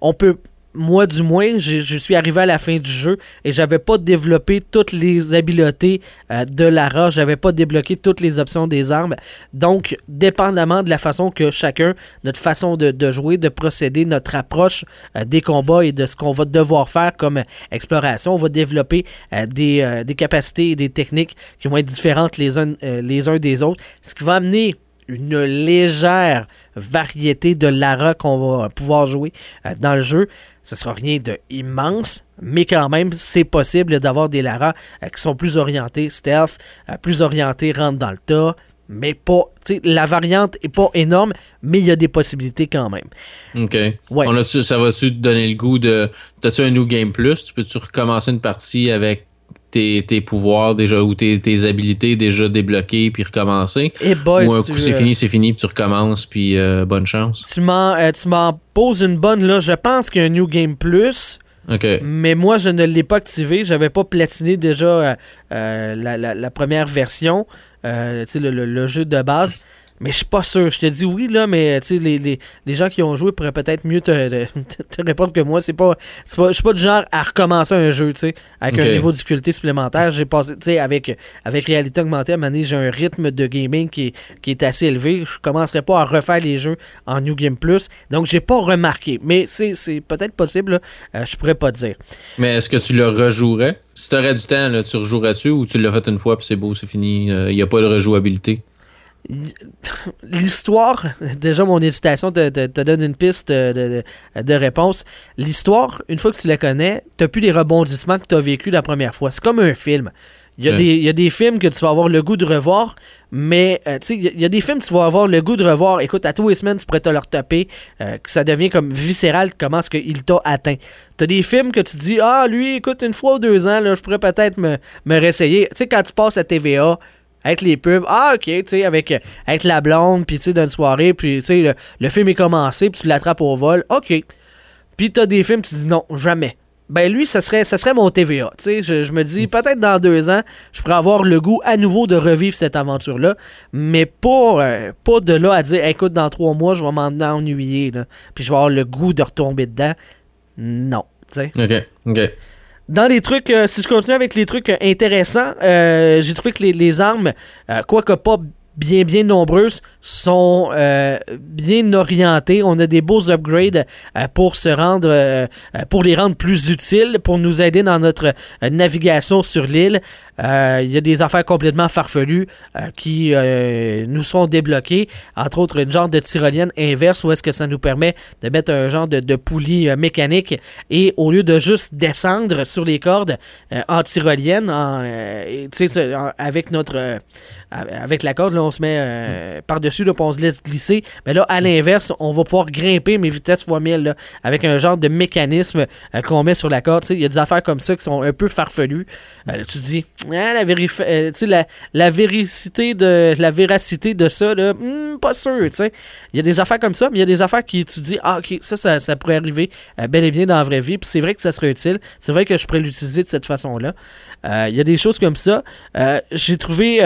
on peut. Moi, du moins, je suis arrivé à la fin du jeu et j'avais pas développé toutes les habiletés euh, de Lara. J'avais pas débloqué toutes les options des armes. Donc, dépendamment de la façon que chacun, notre façon de, de jouer, de procéder, notre approche euh, des combats et de ce qu'on va devoir faire comme exploration, on va développer euh, des, euh, des capacités et des techniques qui vont être différentes les les uns des autres, ce qui va amener une légère variété de Lara qu'on va pouvoir jouer euh, dans le jeu. Ce sera rien de immense, mais quand même, c'est possible d'avoir des Lara euh, qui sont plus orientés stealth, euh, plus orientés rentre dans le tas, mais pas. tu sais, La variante est pas énorme, mais il y a des possibilités quand même. OK. Ouais. On a-tu- ça va-tu te donner le goût de. T'as-tu un New Game Plus? Tu peux-tu recommencer une partie avec tes, tes pouvoirs déjà ou tes, tes habilités déjà débloquées puis recommencer? Et boy, ou un tu, coup c'est fini, c'est fini, puis tu recommences, puis euh, bonne chance. Tu m'en, euh, tu m'en poses une bonne là. Je pense qu'il y a un New Game Plus. OK. Mais moi, je ne l'ai pas activé. J'avais pas platiné déjà euh, la, la- la première version, le, le- le jeu de base. Mais je suis pas sûr. Je te dis oui, là, mais tu les, les, les gens qui ont joué pourraient peut-être mieux te, te- te répondre que moi. C'est pas, je suis pas du genre à recommencer un jeu, tu sais, avec un niveau de difficulté supplémentaire. J'ai passé, tu sais, avec, avec réalité augmentée, à un j'ai un rythme de gaming qui, est- qui est assez élevé. Je commencerai pas à refaire les jeux en New Game Plus. Donc, j'ai pas remarqué. Mais c'est, peut-être possible. Euh, je pourrais pas te dire. Mais est-ce que tu le rejouerais? Si t'aurais du temps, là, tu rejouerais-tu ou tu l'as fait une fois puis c'est beau, c'est fini? Il n'y a pas de rejouabilité? L'histoire, déjà mon hésitation te, te- te donne une piste de, de- de réponse. L'histoire, une fois que tu la connais, t'as plus les rebondissements que tu as vécu la première fois. C'est comme un film. Il y, a Ouais. des, il y a des films que tu vas avoir le goût de revoir, mais euh, tu il y a- il y, a des films que tu vas avoir le goût de revoir. Écoute, à tous les semaines, tu pourrais te leur taper, euh, que ça devient comme viscéral comment est-ce qu'il t'a atteint. T'as des films que tu dis, ah, lui, écoute, une fois ou deux ans, là, je pourrais peut-être me, me réessayer. Tu sais, quand tu passes à TVA, avec les pubs, ah, ok, tu sais, avec, euh, avec la blonde, puis tu sais, d'une soirée, puis tu sais, le, le film est commencé, puis tu l'attrapes au vol, ok. Puis t'as des films, tu dis non, jamais. ben lui, ça serait, ça serait mon TVA. Tu sais, je, je me dis, peut-être dans deux ans, je pourrais avoir le goût à nouveau de revivre cette aventure-là, mais pas, euh, pas de là à dire, écoute, dans trois mois, je vais m'en ennuyer, là, puis je vais avoir le goût de retomber dedans. Non, tu sais. OK. OK. Dans les trucs, euh, si je continue avec les trucs euh, intéressants, euh, j'ai trouvé que les, les armes, euh, quoique pas bien bien nombreuses, sont euh, bien orientées. On a des beaux upgrades euh, pour se rendre, euh, pour les rendre plus utiles, pour nous aider dans notre navigation sur l'île. Il y a des affaires complètement farfelues qui nous sont débloquées, entre autres une genre de tyrolienne inverse où est-ce que ça nous permet de mettre un genre de, de poulie mécanique et au lieu de juste descendre sur les cordes en tyrolienne, avec notre avec la corde, là, on se met euh, par-dessus, on se laisse glisser. Mais là, à l'inverse, on va pouvoir grimper, mais vitesse fois 1000, là, avec un genre de mécanisme euh, qu'on met sur la corde. Il y a des affaires comme ça qui sont un peu farfelues. Euh, tu te dis, Ah, la, vérif- la, la véracité de la véracité de ça, là, hmm, pas sûr. Il y a des affaires comme ça, mais il y a des affaires qui tu dis, ah, ok, ça, ça, ça pourrait arriver bel et bien dans la vraie vie. Puis c'est vrai que ça serait utile. C'est vrai que je pourrais l'utiliser de cette façon-là. Il y a des choses comme ça. J'ai trouvé.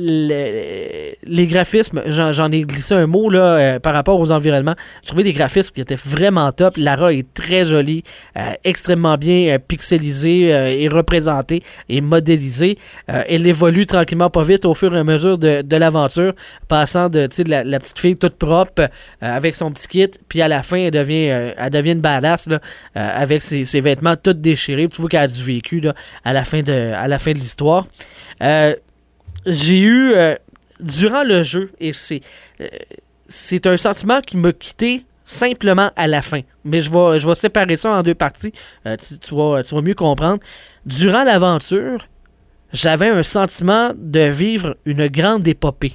Le- les graphismes, j'en ai glissé un mot là, euh, par rapport aux environnements. J'ai trouvé les graphismes qui étaient vraiment top. Lara est très jolie, euh, extrêmement bien euh, pixelisée et représentée et modélisée. Elle évolue tranquillement pas vite au fur et à mesure de, de l'aventure, passant de, de la, la petite fille toute propre avec son petit kit, puis à la fin, elle devient, elle devient une badass là, avec ses, ses vêtements tous déchirés. Tu vois qu'elle a du vécu là, à la fin de l'histoire. J'ai eu euh, durant le jeu et c'est euh, c'est un sentiment qui m'a quitté simplement à la fin. Mais je vais je vais séparer ça en deux parties. Euh, tu, tu vas tu vas mieux comprendre. Durant l'aventure, j'avais un sentiment de vivre une grande épopée.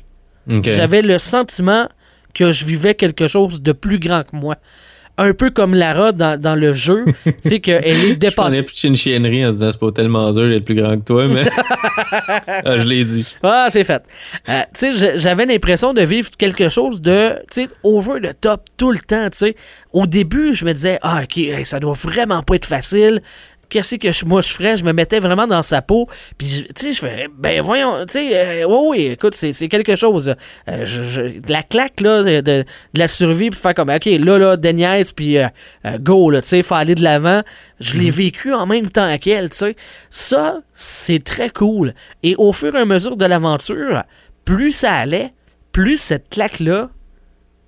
J'avais le sentiment que je vivais quelque chose de plus grand que moi. Un peu comme Lara dans, dans le jeu, tu sais qu'elle est Je dépassée. plus une chiennerie en disant c'est pas tellement dur d'être plus grand que toi, mais. Ah, je l'ai dit. Ah, c'est fait. Euh, tu sais, j'a- j'avais l'impression de vivre quelque chose de, tu sais, over the top tout le temps, tu sais. Au début, je me disais, ah, ok, ça doit vraiment pas être facile. Qu'est-ce que je- moi je ferais? Je me mettais vraiment dans sa peau. Puis, je- tu sais, je fais, ben voyons, tu sais, euh, oui, oui, écoute, c'est c'est quelque chose. Euh, je- je- de la claque, là, de, de la survie, puis faire comme, ok, là, là, Denies, puis euh, euh, go, là, tu sais, faut aller de l'avant. Je l'ai vécu en même temps qu'elle, tu sais. Ça, c'est très cool. Et au fur et à mesure de l'aventure, plus ça allait, plus cette claque-là,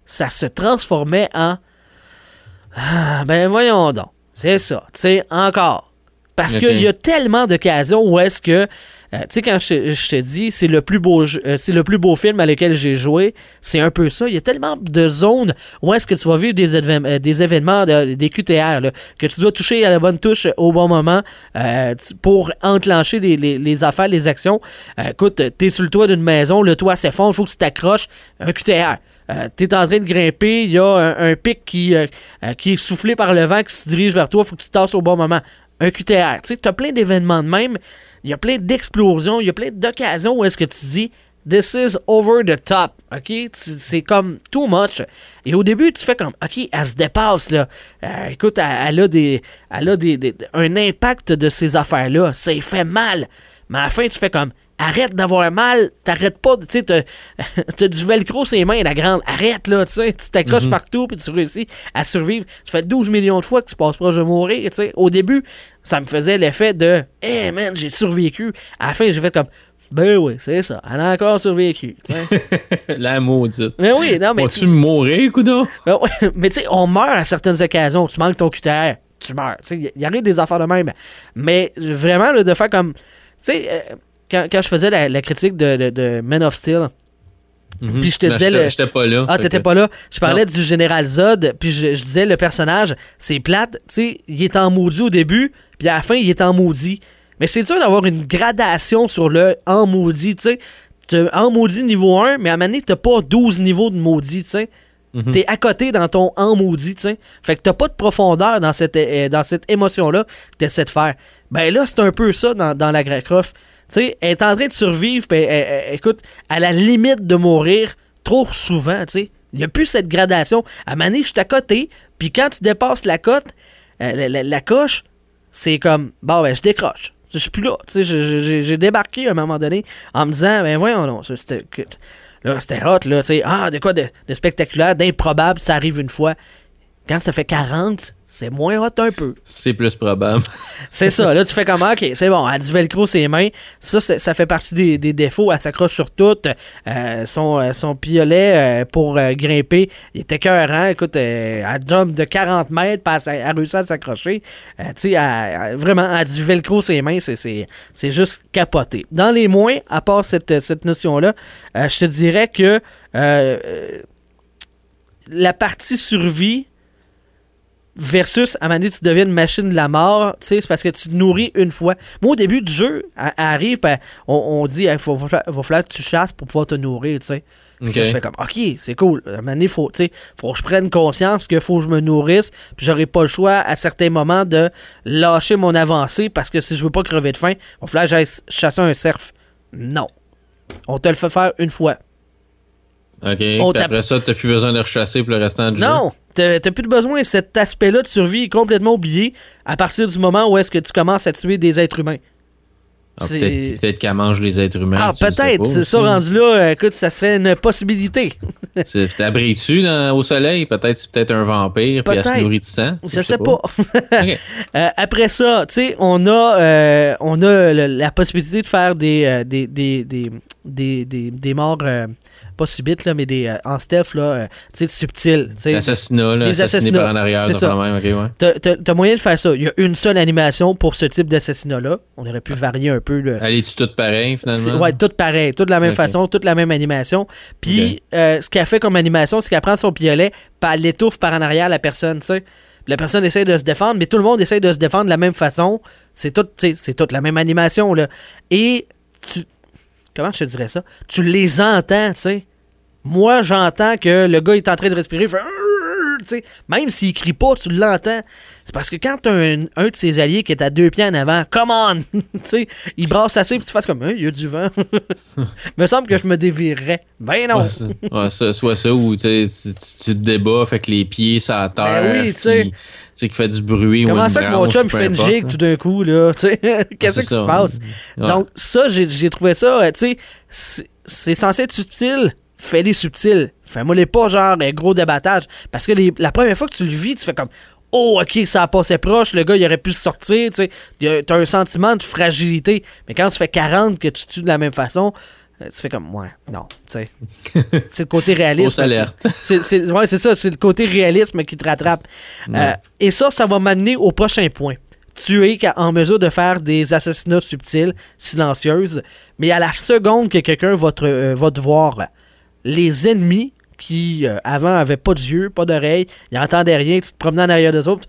ça se transformait en. Ah, ben voyons donc. C'est ça. Tu sais, encore. Parce qu'il y a tellement d'occasions où est-ce que. euh, tu sais, quand je, te- je te dis, c'est le plus beau euh, c'est le plus beau film à lequel j'ai joué, c'est un peu ça. Il y a tellement de zones où est-ce que tu vas vivre des, événements- euh, des événements, de- des QTR, là, que tu dois toucher à la bonne touche au bon moment pour enclencher les, les- les affaires, les actions. Écoute, t'es sur le toit d'une maison, le toit s'effondre, il faut que tu t'accroches, un QTR. Euh, t'es en train de grimper, il y a un, un pic qui, euh, qui est soufflé par le vent qui se dirige vers toi, il faut que tu tasses au bon moment. Un QTR. Tu t'as plein d'événements de même, il y a plein d'explosions, il y a plein d'occasions où est-ce que tu dis This is over the top. OK? C'est comme too much. Et au début, tu fais comme OK, elle se dépasse, là. Euh, écoute, elle, a, des, elle a des, un impact de ces affaires-là. Ça fait mal. Mais à la fin, tu fais comme Arrête d'avoir mal, t'arrêtes pas, tu sais, t'as du velcro sur les mains, la grande, arrête là, tu sais, tu t'accroches partout, puis tu réussis à survivre. Tu fais 12 millions de fois que tu passes proche de mourir, tu sais. Au début, ça me faisait l'effet de, hey man, j'ai survécu. À la fin, j'ai fait comme, ben oui, c'est ça, elle a encore survécu. La maudite. mais oui, non, mais. Vas-tu mourir, coudon? Ben ouais, mais tu sais, on meurt à certaines occasions. Tu manques ton QTR, tu meurs. Tu sais, il y arrive des affaires de même. Mais vraiment, là, de faire comme. Tu sais, euh, quand, quand je faisais la, la critique de, de, de Men of Steel, Puis je te Ben, disais le- J'étais pas là. ah, t'étais que- pas là? Je parlais Non. du général Zod, puis je, je disais le personnage, c'est plate. Tu sais, il est en maudit au début, puis à la fin, il est en maudit. Mais c'est dur d'avoir une gradation sur le en maudit, tu sais. En maudit niveau 1, mais à un moment donné, t'as pas 12 niveaux de maudit, tu sais. Mhm. T'es à côté dans ton en maudit, tu sais. Fait que t'as pas de profondeur dans cette, euh, dans cette émotion-là que t'essaies de faire. Ben là, c'est un peu ça dans, dans la Croft. Sais, elle est en train de survivre, puis elle- elle- elle- écoute, à la limite de mourir trop souvent, tu sais. Il n'y a plus cette gradation. À Mané, je suis à côté, puis quand tu dépasses la cote, euh, la, la- la coche, c'est comme, bon, ben, je décroche. Je suis plus là. Tu sais, j'ai débarqué à un moment donné en me disant, ben, voyons, non, c'était. Là, c'était hot, là, tu sais. Ah, de quoi de, de spectaculaire, d'improbable, ça arrive une fois. Quand ça fait 40, c'est moins hot un peu. C'est plus probable. C'est ça. Là, tu fais comment? OK, c'est bon. Elle a du velcro ses mains. Ça, ça fait partie des, des défauts. Elle s'accroche sur tout. Euh, son, euh, son piolet euh, pour euh, grimper, il était écœurant. Écoute, elle jump de 40 mètres, puis elle, elle a réussi à s'accrocher. Tu sais, vraiment, elle a du velcro ses mains. C'est, juste capoté. Dans les moins, à part cette, cette notion-là, je te dirais que la partie survie versus à un moment donné, tu deviens une machine de la mort, tu sais, c'est parce que tu te nourris une fois. Moi, au début du jeu, elle- elle arrive, ben, on, on dit, il faut, va falloir- que tu chasses pour pouvoir te nourrir, tu sais. Je fais comme, OK, c'est cool. À un moment donné, faut, faut que je prenne conscience qu'il faut que je me nourrisse, puis j'aurai pas le choix à certains moments de lâcher mon avancée parce que si je veux pas crever de faim, il va falloir que j'aille chasser un cerf. Non. On te le fait faire une fois. OK. On après ça, t'as plus besoin de rechasser pour le restant du jeu? Non, t'as plus de besoin. Cet aspect-là de survie est complètement oublié à partir du moment où est-ce que tu commences à tuer des êtres humains. Ah, peut-être peut-être qu'elle mange les êtres humains. Ah, peut-être. C'est ça, rendu là, euh, écoute, ça serait une possibilité. Dans- au soleil? Peut-être c'est peut-être un vampire, puis elle se nourrit de sang. Je sais pas. Euh, après ça, tu sais, on a, euh, on a le- la possibilité de faire des, euh, des, des, des, des, des- morts, pas subites, là, mais des, euh, en stealth, là, euh, tu sais, sais. L'assassinat, là, Des assassiné assassinats, par en arrière, c'est ça même, ouais. T'as- moyen de faire ça. Il y a une seule animation pour ce type d'assassinat-là. On aurait pu varier un peu le, Elle est-tu toute pareille, C'est- finalement? Ouais, tout pareil, toute de la même façon, toute la même animation. Puis, euh, ce qu'elle fait comme animation, c'est qu'elle prend son piolet, puis elle l'étouffe par en arrière la personne, tu sais. La personne essaie de se défendre, mais tout le monde essaie de se défendre de la même façon. C'est tout, c'est toute la même animation, là. Et tu. Comment je te dirais ça? Tu les entends, tu sais. Moi, j'entends que le gars est en train de respirer, il fait sais, même s'il crie pas, tu l'entends. C'est parce que quand t'as un, un de ses alliés qui est à deux pieds en avant, come on! tu sais, il brasse assez, puis tu fasses comme, Hein, il y a du vent. me semble que je me dévirerais. Ben non! Ouais, ça- ouais, ça- soit ça ou tu, te débats, fait que les pieds ça à terre. Ben oui, tu sais. sais, qui fait du bruit. ou Comment ça que mon chum fait une gigue là. tout d'un coup, là? tu sais? Qu'est-ce qui se passe? Ouais. Donc, ça, j'ai trouvé ça, euh, tu sais, c'est- c'est censé être subtil. Fais-les subtils. Fais-moi les pas, genre, euh, gros débattage. Parce que les- la première fois que tu le vis, tu fais comme. Oh, ok, ça a passé proche, le gars, il aurait pu se sortir, tu sais. Il y a- T'as un sentiment de fragilité. Mais quand tu fais 40 que tu tues de la même façon, euh, tu fais comme, ouais, non, tu sais. c'est le côté alerte. C'est, c'est- ouais, ça, c'est le côté réalisme qui te rattrape. Euh, et ça, ça va m'amener au prochain point. Tu es en mesure de faire des assassinats subtils, silencieuses, mais à la seconde que quelqu'un va te, euh, va te voir, les ennemis qui euh, avant avaient pas d'yeux, pas d'oreilles, ils n'entendaient rien, tu te promenais en arrière d'eux autres,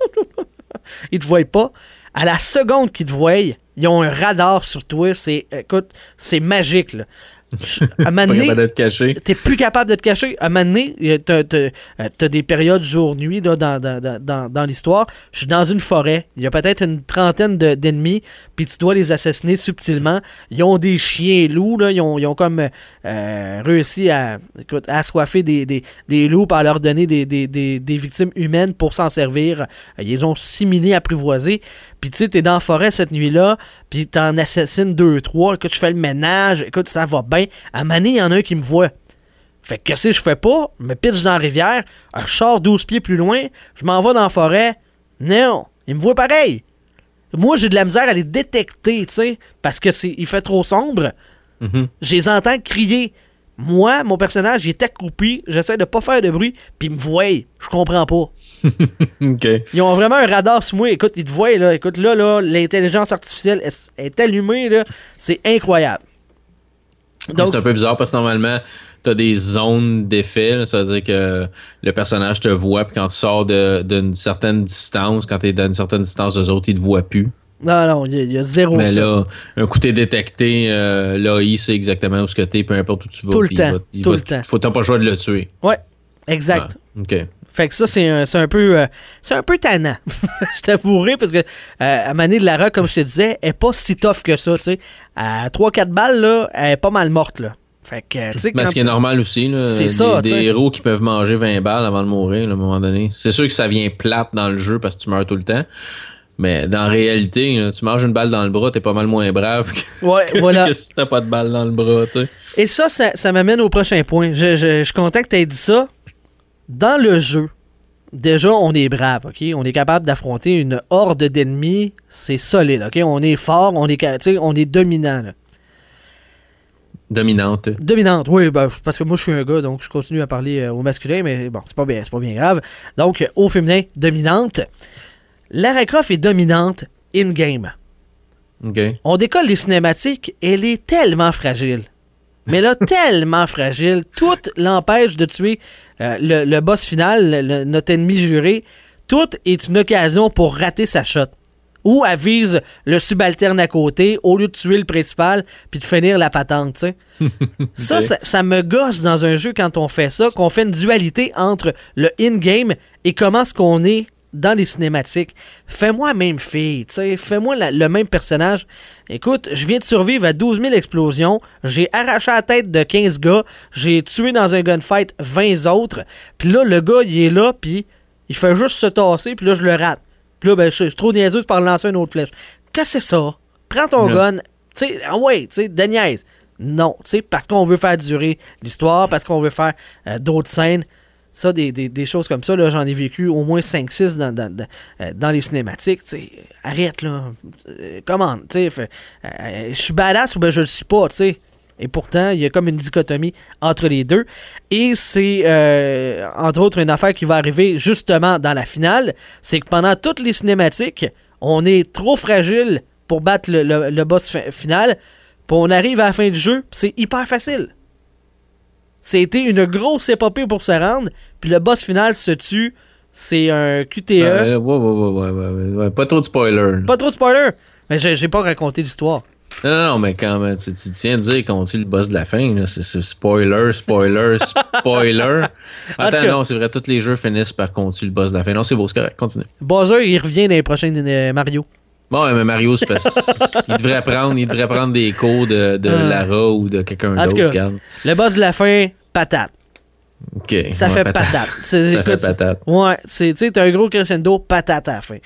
ils te voient pas. À la seconde qu'ils te voient, ils ont un radar sur toi, c'est, écoute, c'est magique, là. À un moment donné. T'es plus capable de te cacher. À un moment donné, euh, t'as, des périodes jour-nuit dans, dans, dans- dans, dans l'histoire. Je suis dans une forêt. Il y a peut-être une trentaine de- d'ennemis, puis tu dois les assassiner subtilement. Ils ont des chiens loups, là. Ils, ont, ils ont comme euh, réussi à écoute, assoiffer des, des, des loups, à leur donner des, des, des, des victimes humaines pour s'en servir. Ils ont similés, apprivoisés. Puis tu sais, t'es dans la forêt cette nuit-là, puis t'en assassines deux, trois. Écoute, je fais le ménage. Écoute, ça va bien. À donné, il y en a un qui me voit. Fait que que je fais pas? Je me pitche dans la rivière, je sors 12 pieds plus loin, je m'en vais dans la forêt. Non, il me voit pareil. Moi, j'ai de la misère à les détecter, tu sais, parce que c'est il fait trop sombre. Mhm. Je les entends crier. Moi, mon personnage, il est accroupi, j'essaie de pas faire de bruit, puis il me voit. Je comprends pas. Ils ont vraiment un radar sur moi. Écoute, ils te voient, là. Écoute, là, là, l'intelligence artificielle est, est allumée, là. C'est incroyable. Donc, c'est un peu bizarre parce que normalement, des zones d'effet. là. Ça veut dire que le personnage te voit, puis quand tu sors d'une certaine distance, quand tu es d'une certaine distance des autres, il te voit plus. non, non, il y, a- il y a zéro Mais ça. là, un coup t'es détecté, euh, l'AI sait exactement où ce que t'es, peu importe où tu vas. Tout le temps, va- tout va- le temps. Faut, t'as pas le choix de le tuer. Ouais, exact. Ah, OK. Fait que ça, c'est un, un peu. euh, c'est un peu tannant. je t'avouerai, parce que euh, à Mané de Lara, comme je te disais, elle est pas si tough que ça, tu sais. À 3-4 balles, là, elle est pas mal morte, là. Fait que, tu sais, Mais ce qui est normal aussi, là, C'est des, ça, des héros qui peuvent manger 20 balles avant de mourir là, à un moment donné. C'est sûr que ça vient plate dans le jeu parce que tu meurs tout le temps. Mais dans la réalité, là, tu manges une balle dans le bras, t'es pas mal moins brave que, Ouais, que- voilà. que si t'as pas de balle dans le bras, tu sais. Et ça, ça, ça m'amène au prochain point. Je, je, je content que tu aies dit ça. Dans le jeu, déjà, on est brave, OK? On est capable d'affronter une horde d'ennemis. C'est solide, OK? On est fort, on est, on est dominant. là. Dominante. Dominante, oui, ben, parce que moi, je suis un gars, donc je continue à parler euh, au masculin, mais bon, c'est pas bien, c'est pas bien grave. Donc, euh, au féminin, dominante. Lara Croft est dominante in-game. OK. On décolle les cinématiques, elle est tellement fragile. Mais là, tellement fragile, tout l'empêche de tuer euh, le, le boss final, le- notre ennemi juré. Tout est une occasion pour rater sa shot. Ou elle vise le subalterne à côté au lieu de tuer le principal puis de finir la patente, ça, ça, ça me gosse dans un jeu quand on fait ça, qu'on fait une dualité entre le in-game et comment est-ce qu'on est dans les cinématiques. Fais-moi la même fille, fais-moi le même personnage. Écoute, je viens de survivre à 12 000 explosions, j'ai arraché la tête de 15 gars, j'ai tué dans un gunfight 20 autres, puis là, le gars, il est là, puis il fait juste se tasser, puis là, je le rate. Puis là, ben, je je suis trop niaiseux pour lancer une autre flèche. Qu'est-ce que c'est ça? Prends ton gun, tu sais, ah ouais, tu sais. Non, tu sais, parce qu'on veut faire durer l'histoire, parce qu'on veut faire euh, d'autres scènes. Ça, des, des- des choses comme ça, là, j'en ai vécu au moins 5-6 dans, dans, dans, euh, dans les cinématiques. tu sais. Arrête, là. Euh, commande, tu sais. euh, Je suis badass ou ben je le suis pas, tu sais. Et pourtant, il y a comme une dichotomie entre les deux. Et c'est, euh, entre autres, une affaire qui va arriver justement dans la finale. C'est que pendant toutes les cinématiques, on est trop fragile pour battre le, le- le boss fi- final. Puis on arrive à la fin du jeu, c'est hyper facile. C'était une grosse épopée pour se rendre. Puis le boss final se tue. C'est un QTE. Euh, ouais, ouais, ouais, ouais, ouais, Pas trop de spoiler. là. Pas trop de spoiler. Mais j'ai pas raconté l'histoire. Non, non, non, mais quand même, tu, tu tiens de dire qu'on tue le boss de la fin, là, c'est c'est spoiler, spoiler, spoiler. En Attends, non, c'est vrai, tous les jeux finissent par qu'on tue le boss de la fin. Non, c'est beau, c'est correct, continue. Bowser, il revient dans les prochains euh, Mario. Bon, ouais, mais Mario, c'est parce il devrait prendre, il devrait prendre des cours de, de Ah. Lara ou de quelqu'un En d'autre, cas. Le boss de la fin, patate. Ça ouais, fait patate. Ça écoute, fait patate. Ouais, c'est, tu sais, t'as un gros crescendo, patate à la fin.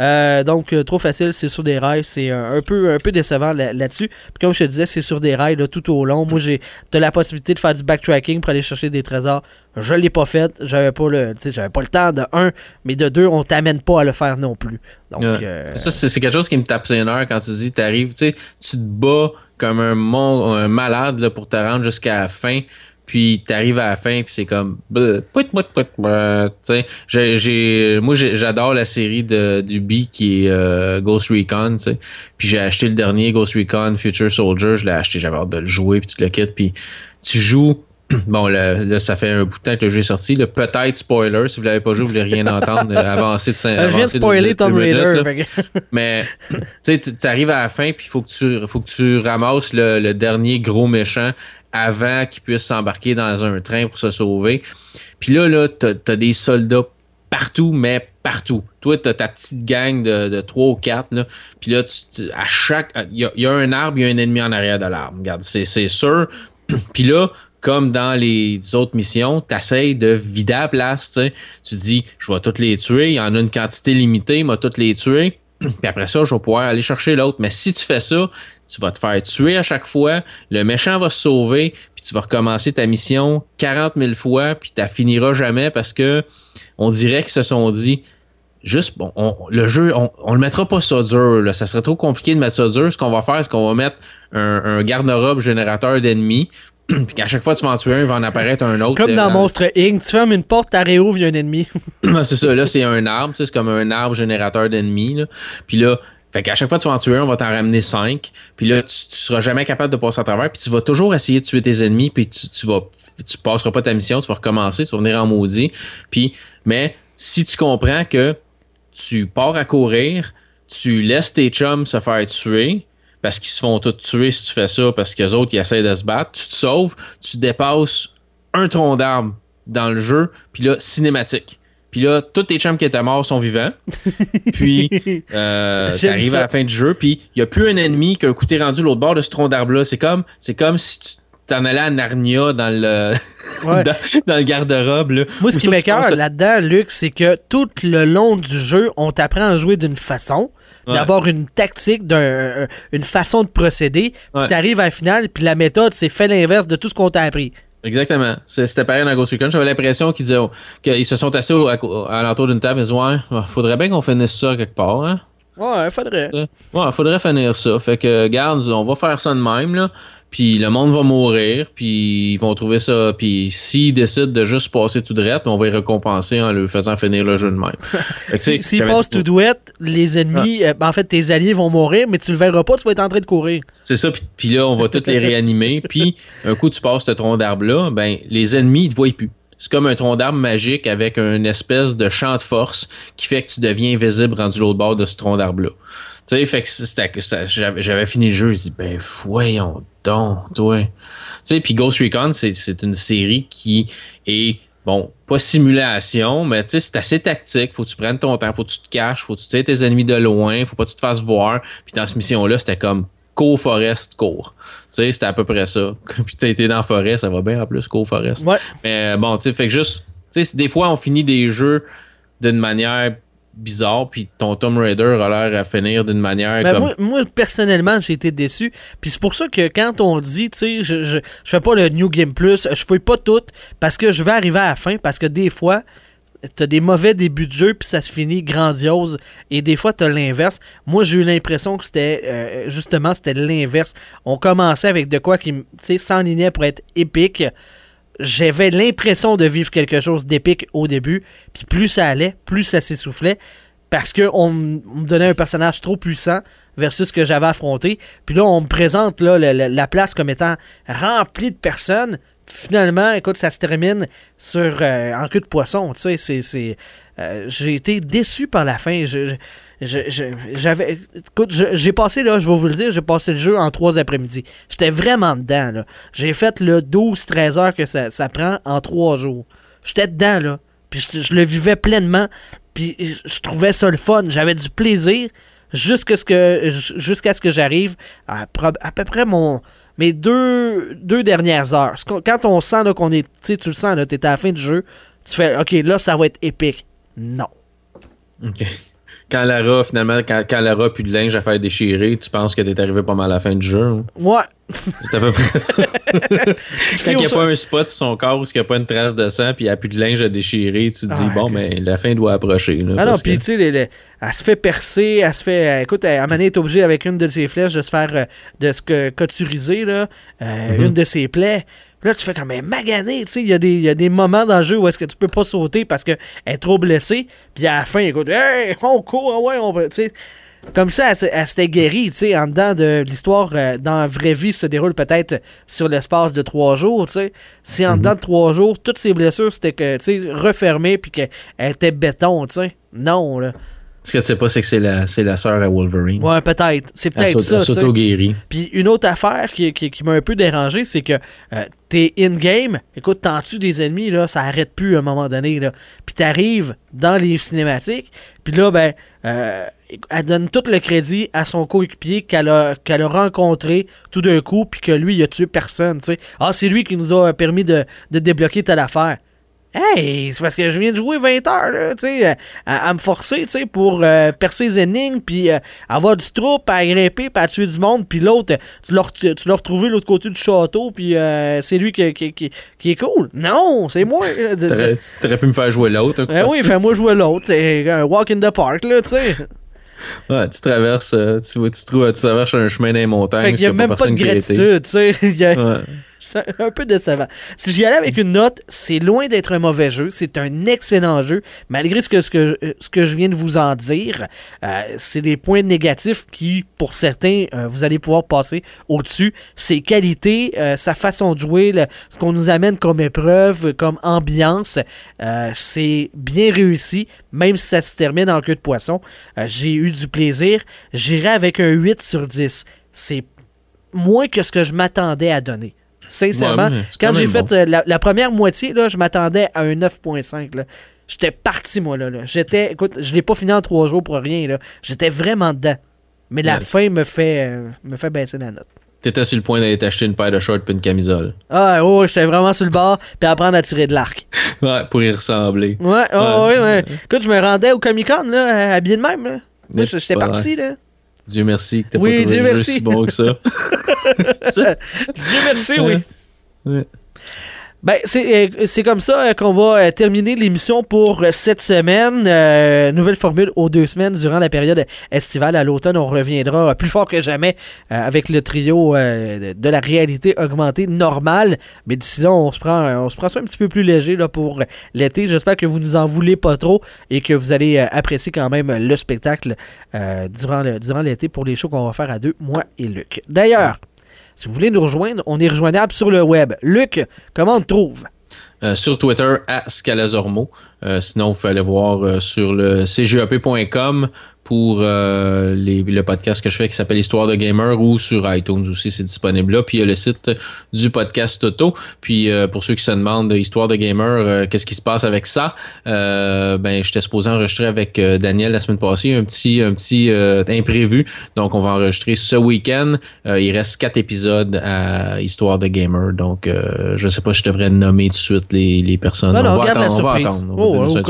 Euh, donc, euh, trop facile, c'est sur des rails. C'est un, peu, un peu décevant là- là-dessus. Puis comme je te disais, c'est sur des rails là, tout au long. Moi, j'ai t'as la possibilité de faire du backtracking pour aller chercher des trésors. Je l'ai pas fait. J'avais pas le, j'avais pas le temps de un, mais de deux, on t'amène pas à le faire non plus. Donc, Ouais. euh, Ça, c'est c'est quelque chose qui me tape nerfs quand tu dis, t'arrives, tu sais, tu te bats comme un, mon, un malade là, pour te rendre jusqu'à la fin. Puis t'arrives à la fin, puis c'est comme. j'ai- j'ai- moi, j'adore la série de, du B qui est euh, Ghost Recon. tu sais. Puis j'ai acheté le dernier Ghost Recon Future Soldier. Je l'ai acheté, j'avais hâte de le jouer, puis tu le quittes. Puis tu joues. Bon, là, là, ça fait un bout de temps que le jeu est sorti. là. Peut-être spoiler, si vous l'avez pas joué, vous voulez rien entendre, euh, avancer de 5 euh, je viens de spoiler Tomb Raider. que- mais tu arrives à la fin, puis il faut que tu faut que tu ramasses le, le dernier gros méchant avant qu'il puisse s'embarquer dans un train pour se sauver. Puis là, là, t'as as des soldats partout, mais partout. Toi, t'as ta petite gang de, de 3 ou 4, là. Puis là, à chaque... Il y a, un arbre, il y a un ennemi en arrière de l'arbre. Regarde, c'est sûr. Puis là, comme dans les autres missions, tu essaies de vider la place. Tu dis, je vais toutes les tuer. Il y en a une quantité limitée, moi, toutes les tuer. Puis après ça, je vais pouvoir aller chercher l'autre. Mais si tu fais ça, tu vas te faire tuer à chaque fois. Le méchant va se sauver. Puis tu vas recommencer ta mission 40 000 fois. Puis tu finiras jamais parce que on dirait qu'ils se sont dit, juste, bon, on- le jeu, on, on le mettra pas ça dur. Là. Ça serait trop compliqué de mettre ça dur. Ce qu'on va faire, c'est qu'on va mettre un, un garde-robe générateur d'ennemis. Puis qu'à chaque fois que tu vas en tuer un, il va en apparaître un autre. Comme dans Monstre Inc., tu fermes une porte, t'as réouvres, il y a un ennemi. c'est ça, là, c'est un arbre, c'est comme un arbre générateur d'ennemis. là. Puis là, fait qu'à chaque fois que tu vas en tuer un, on va t'en ramener cinq. Puis là, tu, tu seras jamais capable de passer à travers. Puis tu vas toujours essayer de tuer tes ennemis. Puis tu, tu vas, tu passeras pas ta mission, tu vas recommencer, tu vas venir en maudit. Puis, mais si tu comprends que tu pars à courir, tu laisses tes chums se faire tuer parce qu'ils se font tous tuer si tu fais ça parce que les autres ils essaient de se battre, tu te sauves, tu dépasses un tronc d'arbre dans le jeu, puis là cinématique. Puis là, tous tes chums qui étaient morts sont vivants. Puis, euh, t'arrives à la fin du jeu, puis il n'y a plus un ennemi qu'un coup t'es rendu l'autre bord de ce tronc d'arbre-là. C'est comme, c'est comme si tu t'en allais à Narnia dans le, Ouais. dans, dans le garde-robe. Moi, ce qui m'écœure là-dedans, Luc, c'est que tout le long du jeu, on t'apprend à jouer d'une façon, Ouais. d'avoir une tactique, d'un- euh, une façon de procéder, puis Ouais. t'arrives à la finale, puis la méthode, c'est fait l'inverse de tout ce qu'on t'a appris. Exactement. C'était pareil dans Ghost Recon. J'avais l'impression qu'ils disaient oh, qu'ils se sont assis au, à, à l'entour d'une table et disaient Ouais, ouais, faudrait bien qu'on finisse ça quelque part. Hein? Ouais, faudrait. Ouais, faudrait finir ça. Fait que, garde, on va faire ça de même, là. Puis le monde va mourir, puis ils vont trouver ça. Puis s'ils décident de juste passer tout droit, on va les récompenser en leur faisant finir le jeu de même. Si- S'ils passent tout douette, les ennemis, euh, ben, en fait, tes alliés vont mourir, mais tu le verras pas, tu vas être en train de courir. C'est ça, puis, puis là, on va tous les réanimer. Puis, un coup, tu passes ce tronc d'arbre-là, ben, les ennemis, ils te voient plus. C'est comme un tronc d'arbre magique avec une espèce de champ de force qui fait que tu deviens invisible rendu l'autre bord de ce tronc d'arbre-là. Tu sais, fait que j'avais fini le jeu, je dis, ben, voyons donc, toi. Tu sais, puis Ghost Recon, c'est- une série qui est, bon, pas simulation, mais tu sais, c'est assez tactique. Faut que tu prennes ton temps, faut que tu te caches, faut que tu tires tes ennemis de loin, faut pas que tu te fasses voir. Puis dans cette mission-là, c'était comme cours forest cours. Tu sais, c'était à peu près ça. Puis t'as été dans la forêt, ça va bien en plus, cours forest. Ouais. Mais euh, bon, tu sais, fait que juste, tu sais, des fois, on finit des jeux d'une manière bizarre, puis ton Tomb Raider a l'air à finir d'une manière Ben, comme. moi, moi, personnellement, j'ai été déçu. Puis c'est pour ça que quand on dit, tu sais, je, je, je fais pas le New Game Plus, je fais pas tout parce que je vais arriver à la fin, parce que des fois, t'as des mauvais débuts de jeu, puis ça se finit grandiose. Et des fois, t'as l'inverse. Moi, j'ai eu l'impression que c'était, euh, justement, c'était l'inverse. On commençait avec de quoi qui, tu sais, s'enlignait pour être épique. J'avais l'impression de vivre quelque chose d'épique au début, puis plus ça allait, plus ça s'essoufflait parce qu'on on me donnait un personnage trop puissant versus ce que j'avais affronté. Puis là, on me présente la place comme étant remplie de personnes. Finalement, écoute, ça se termine sur euh, en queue de poisson. Tu sais, c'est, c'est, euh, j'ai été déçu par la fin. J'avais, écoute, j'ai passé là, je vais vous le dire, j'ai passé le jeu en trois après-midi. J'étais vraiment dedans là. J'ai fait le 12-13 heures que ça, ça prend en trois jours. J'étais dedans là. Puis je, le vivais pleinement. Puis je, trouvais ça le fun. J'avais du plaisir jusqu'à ce que jusqu'à ce que j'arrive à, à peu près mon mes deux, deux dernières heures. Quand on sent qu'on est. Tu tu le sens, là, t'es à la fin du jeu, tu fais OK, là, ça va être épique. Non. OK. Quand Lara, finalement, quand, quand Lara a plus de linge à faire déchirer, tu penses que t'es arrivé pas mal à la fin du jeu. hein? Ouais. C'est à peu près ça. Quand il n'y a pas un spot sur son corps où il n'y a pas une trace de sang puis il n'y a plus de linge à déchirer, tu te dis, Ah, bon, mais la fin doit approcher. Là, Ah non, puis que- tu sais, elle se fait percer, elle se fait. euh, écoute, elle, à un elle est obligée avec une de ses flèches de se faire. euh, de se que- coturiser, là, euh, Mhm. une de ses plaies. Là, tu fais comme, mais magané, tu sais, il y, a des- il y a des moments dans le jeu où est-ce que tu peux pas sauter parce qu'elle est trop blessée. Puis à la fin, écoute, hey, on court, ouais, on peut, tu sais. Comme ça, elle, s'est- elle s'était guérie, tu sais, en dedans de l'histoire, euh, dans la vraie vie, se déroule peut-être sur l'espace de trois jours, tu sais. Si en dedans de trois jours, toutes ses blessures, c'était que, tu sais, refermées, puis qu'elle était béton, tu sais. Non, là. Ce que tu sais pas, c'est que c'est la, c'est la sœur à Wolverine? Ouais, peut-être. C'est peut-être s'auto- ça, s'auto-guérit. Puis une autre affaire qui, qui- qui m'a un peu dérangé, c'est que euh, t'es in-game, écoute, t'en tues des ennemis, là, ça arrête plus à un moment donné, là. Puis t'arrives dans les cinématiques, puis là, ben, euh, elle donne tout le crédit à son coéquipier qu'elle a, qu'elle a rencontré tout d'un coup, puis que lui, il a tué personne, tu sais. Ah, c'est lui qui nous a permis de, de débloquer telle affaire. Hey, c'est parce que je viens de jouer 20 heures, là, tu sais, à, à me forcer, tu sais, pour euh, percer les énigmes, puis euh, avoir du troupe, à grimper, puis à tuer du monde, puis l'autre, tu l'as tu retrouvé l'autre côté du château, puis euh, c'est lui qui, qui, qui, qui est cool. Non, c'est moi. T'aurais, t'aurais pu me faire jouer l'autre. Ben oui, fais-moi jouer l'autre. C'est un walk in the park, là, tu sais. Ouais, tu traverses, euh, tu, trouves, tu traverses un chemin dans les montagnes. Fait qu'il y a même pas de gratitude, tu sais. C'est un peu décevant. Si j'y allais avec une note, c'est loin d'être un mauvais jeu. C'est un excellent jeu. Malgré ce que, ce que, euh, ce que je viens de vous en dire, euh, c'est des points négatifs qui, pour certains, euh, vous allez pouvoir passer au-dessus. Ses qualités, sa façon de jouer, ce qu'on nous amène comme épreuve, comme ambiance, c'est bien réussi, même si ça se termine en queue de poisson. J'ai eu du plaisir. J'irai avec un 8 sur 10. C'est moins que ce que je m'attendais à donner. Sincèrement, Ouais, quand j'ai fait bon. euh, la, la première moitié, là, je m'attendais à un 9.5. là. J'étais parti, moi, là. là. J'étais, écoute, je l'ai pas fini en trois jours pour rien. là. J'étais vraiment dedans. Mais la Yes. fin me fait, euh, me fait baisser la note. T'étais sur le point d'aller t'acheter une paire de shorts puis une camisole. Ah, oh, j'étais vraiment sur le bord, puis apprendre à tirer de l'arc. Ouais, pour y ressembler. Ouais, oh, Ouais. ouais, ouais. Écoute, je me rendais au Comic Con, là, habillé de même, là. J'étais parti, là. Dieu merci que t'as Oui, pas trouvé Dieu le jeu merci. si bon que ça. Ça, Dieu merci, oui. ouais. Ben, c'est euh, c'est comme ça euh, qu'on va euh, terminer l'émission pour cette semaine. Nouvelle formule aux deux semaines durant la période estivale. À l'automne, on reviendra plus fort que jamais avec le trio de- la réalité augmentée normale. Mais d'ici là, on se prend, on se prend ça un petit peu plus léger là, pour l'été. J'espère que vous nous en voulez pas trop et que vous allez apprécier quand même le spectacle durant le- durant l'été pour les shows qu'on va faire à deux, moi et Luc. D'ailleurs, si vous voulez nous rejoindre, on est rejoignable sur le web. Luc, comment on te trouve? Euh, sur Twitter, à Scalazormo. Euh, sinon, vous pouvez aller voir euh, sur le cgep.com pour euh, les- le podcast que je fais qui s'appelle Histoire de Gamer ou sur iTunes aussi, c'est disponible là. Puis il y a le site du podcast Toto. Puis euh, pour ceux qui se demandent Histoire de Gamer, euh, qu'est-ce qui se passe avec ça? Ben, j'étais supposé enregistrer avec Daniel la semaine passée un petit, un petit imprévu. Donc on va enregistrer ce week-end. Il reste quatre épisodes à Histoire de Gamer. Donc je sais pas si je devrais nommer tout de suite les, les personnes. Non, non, on va garde la attendre, on va attendre. On va Oh, ça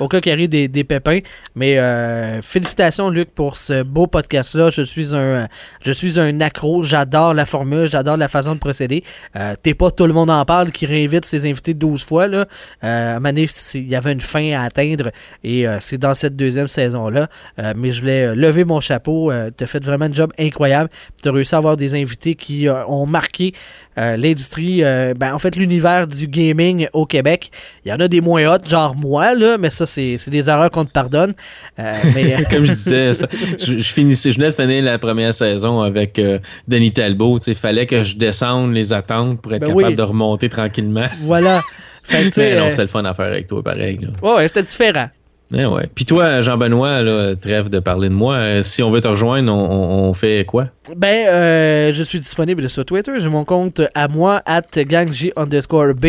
au, cas qu'il arrive des, des pépins. Mais euh, félicitations, Luc, pour ce beau podcast-là. Je suis un je suis un accro. J'adore la formule, j'adore la façon de procéder. Euh, T'es pas tout le monde en parle qui réinvite ses invités 12 fois. Là. Euh, à c'est- il y avait une fin à atteindre et euh, c'est dans cette deuxième saison-là. Mais je voulais lever mon chapeau. Euh, T'as fait vraiment un job incroyable. T'as réussi à avoir des invités qui ont marqué l'industrie, ben, en fait, l'univers du gaming au Québec. Il y en a des moins hot, genre moi, là, mais ça, c'est des erreurs qu'on te pardonne. Mais, Comme je disais, ça- je, je finissais, je venais de finir la première saison avec euh, Denis Talbot. Il fallait que je descende les attentes pour être Ben capable oui. de remonter tranquillement. voilà. Fait que, Mais non, euh, c'est le fun à faire avec toi, pareil. là. ouais, c'était différent. Eh ouais. Puis toi, Jean-Benoît, trêve de parler de moi. euh, si on veut te rejoindre, on, fait quoi? Ben, euh, je suis disponible sur Twitter. J'ai mon compte à moi, at gangj underscore B.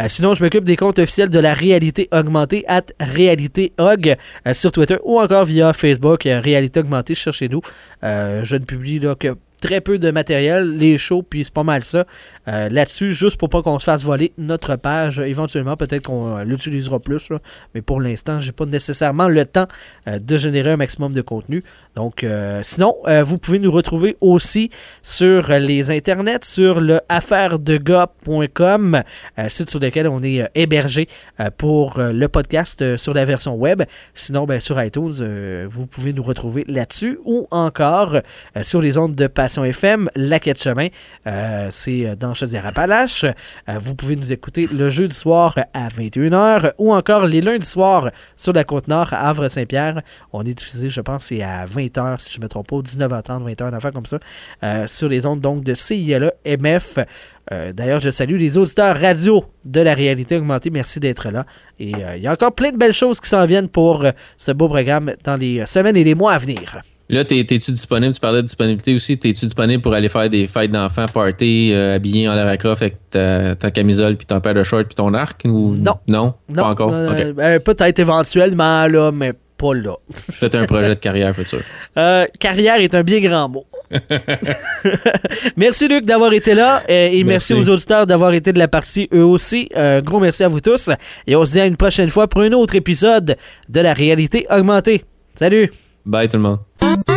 Euh, sinon, je m'occupe des comptes officiels de la réalité augmentée, at réalité aug, euh, sur Twitter ou encore via Facebook, réalité augmentée, cherchez-nous. Je ne publie là, que très peu de matériel, les shows, puis c'est pas mal ça. Euh, Là-dessus, juste pour pas qu'on se fasse voler notre page, éventuellement, peut-être qu'on euh, l'utilisera plus, mais pour l'instant, j'ai pas nécessairement le temps euh, de générer un maximum de contenu. Donc, sinon, vous pouvez nous retrouver aussi sur les internets, sur le affairedegars.com, site sur lequel on est hébergé pour le podcast sur la version web. Sinon, ben, sur iTunes, vous pouvez nous retrouver là-dessus ou encore sur les ondes de FM, La Quête Chemin. Euh, C'est euh, dans Chaudière-Appalaches. Euh, vous pouvez nous écouter le jeudi soir à 21h ou encore les lundis soirs sur la Côte-Nord à Havre-Saint-Pierre. On est diffusé, je pense, c'est à 20h, si je ne me trompe pas, 19h30, 20h, une affaire comme ça, sur les ondes donc de CILA MF. D'ailleurs, je salue les auditeurs radio de la réalité augmentée. Merci d'être là. Et il y a encore plein de belles choses qui s'en viennent pour ce beau programme dans les semaines et les mois à venir. Là, t'es- t'es-tu disponible? Tu parlais de disponibilité aussi. T'es-tu disponible pour aller faire des fêtes d'enfants, party, euh, habillé en Lara Croft avec ta, ta camisole, puis ton paire de shorts, puis ton arc? Ou... Non. Non? Pas encore? euh, ben, Peut-être éventuellement, là, mais pas là. Peut-être un projet de carrière futur. Euh, carrière est un bien grand mot. merci Luc d'avoir été là euh, et merci. Merci. aux auditeurs d'avoir été de la partie eux aussi. Euh, gros merci à vous tous et on se dit à une prochaine fois pour un autre épisode de la réalité augmentée. Salut! Bye tout le monde.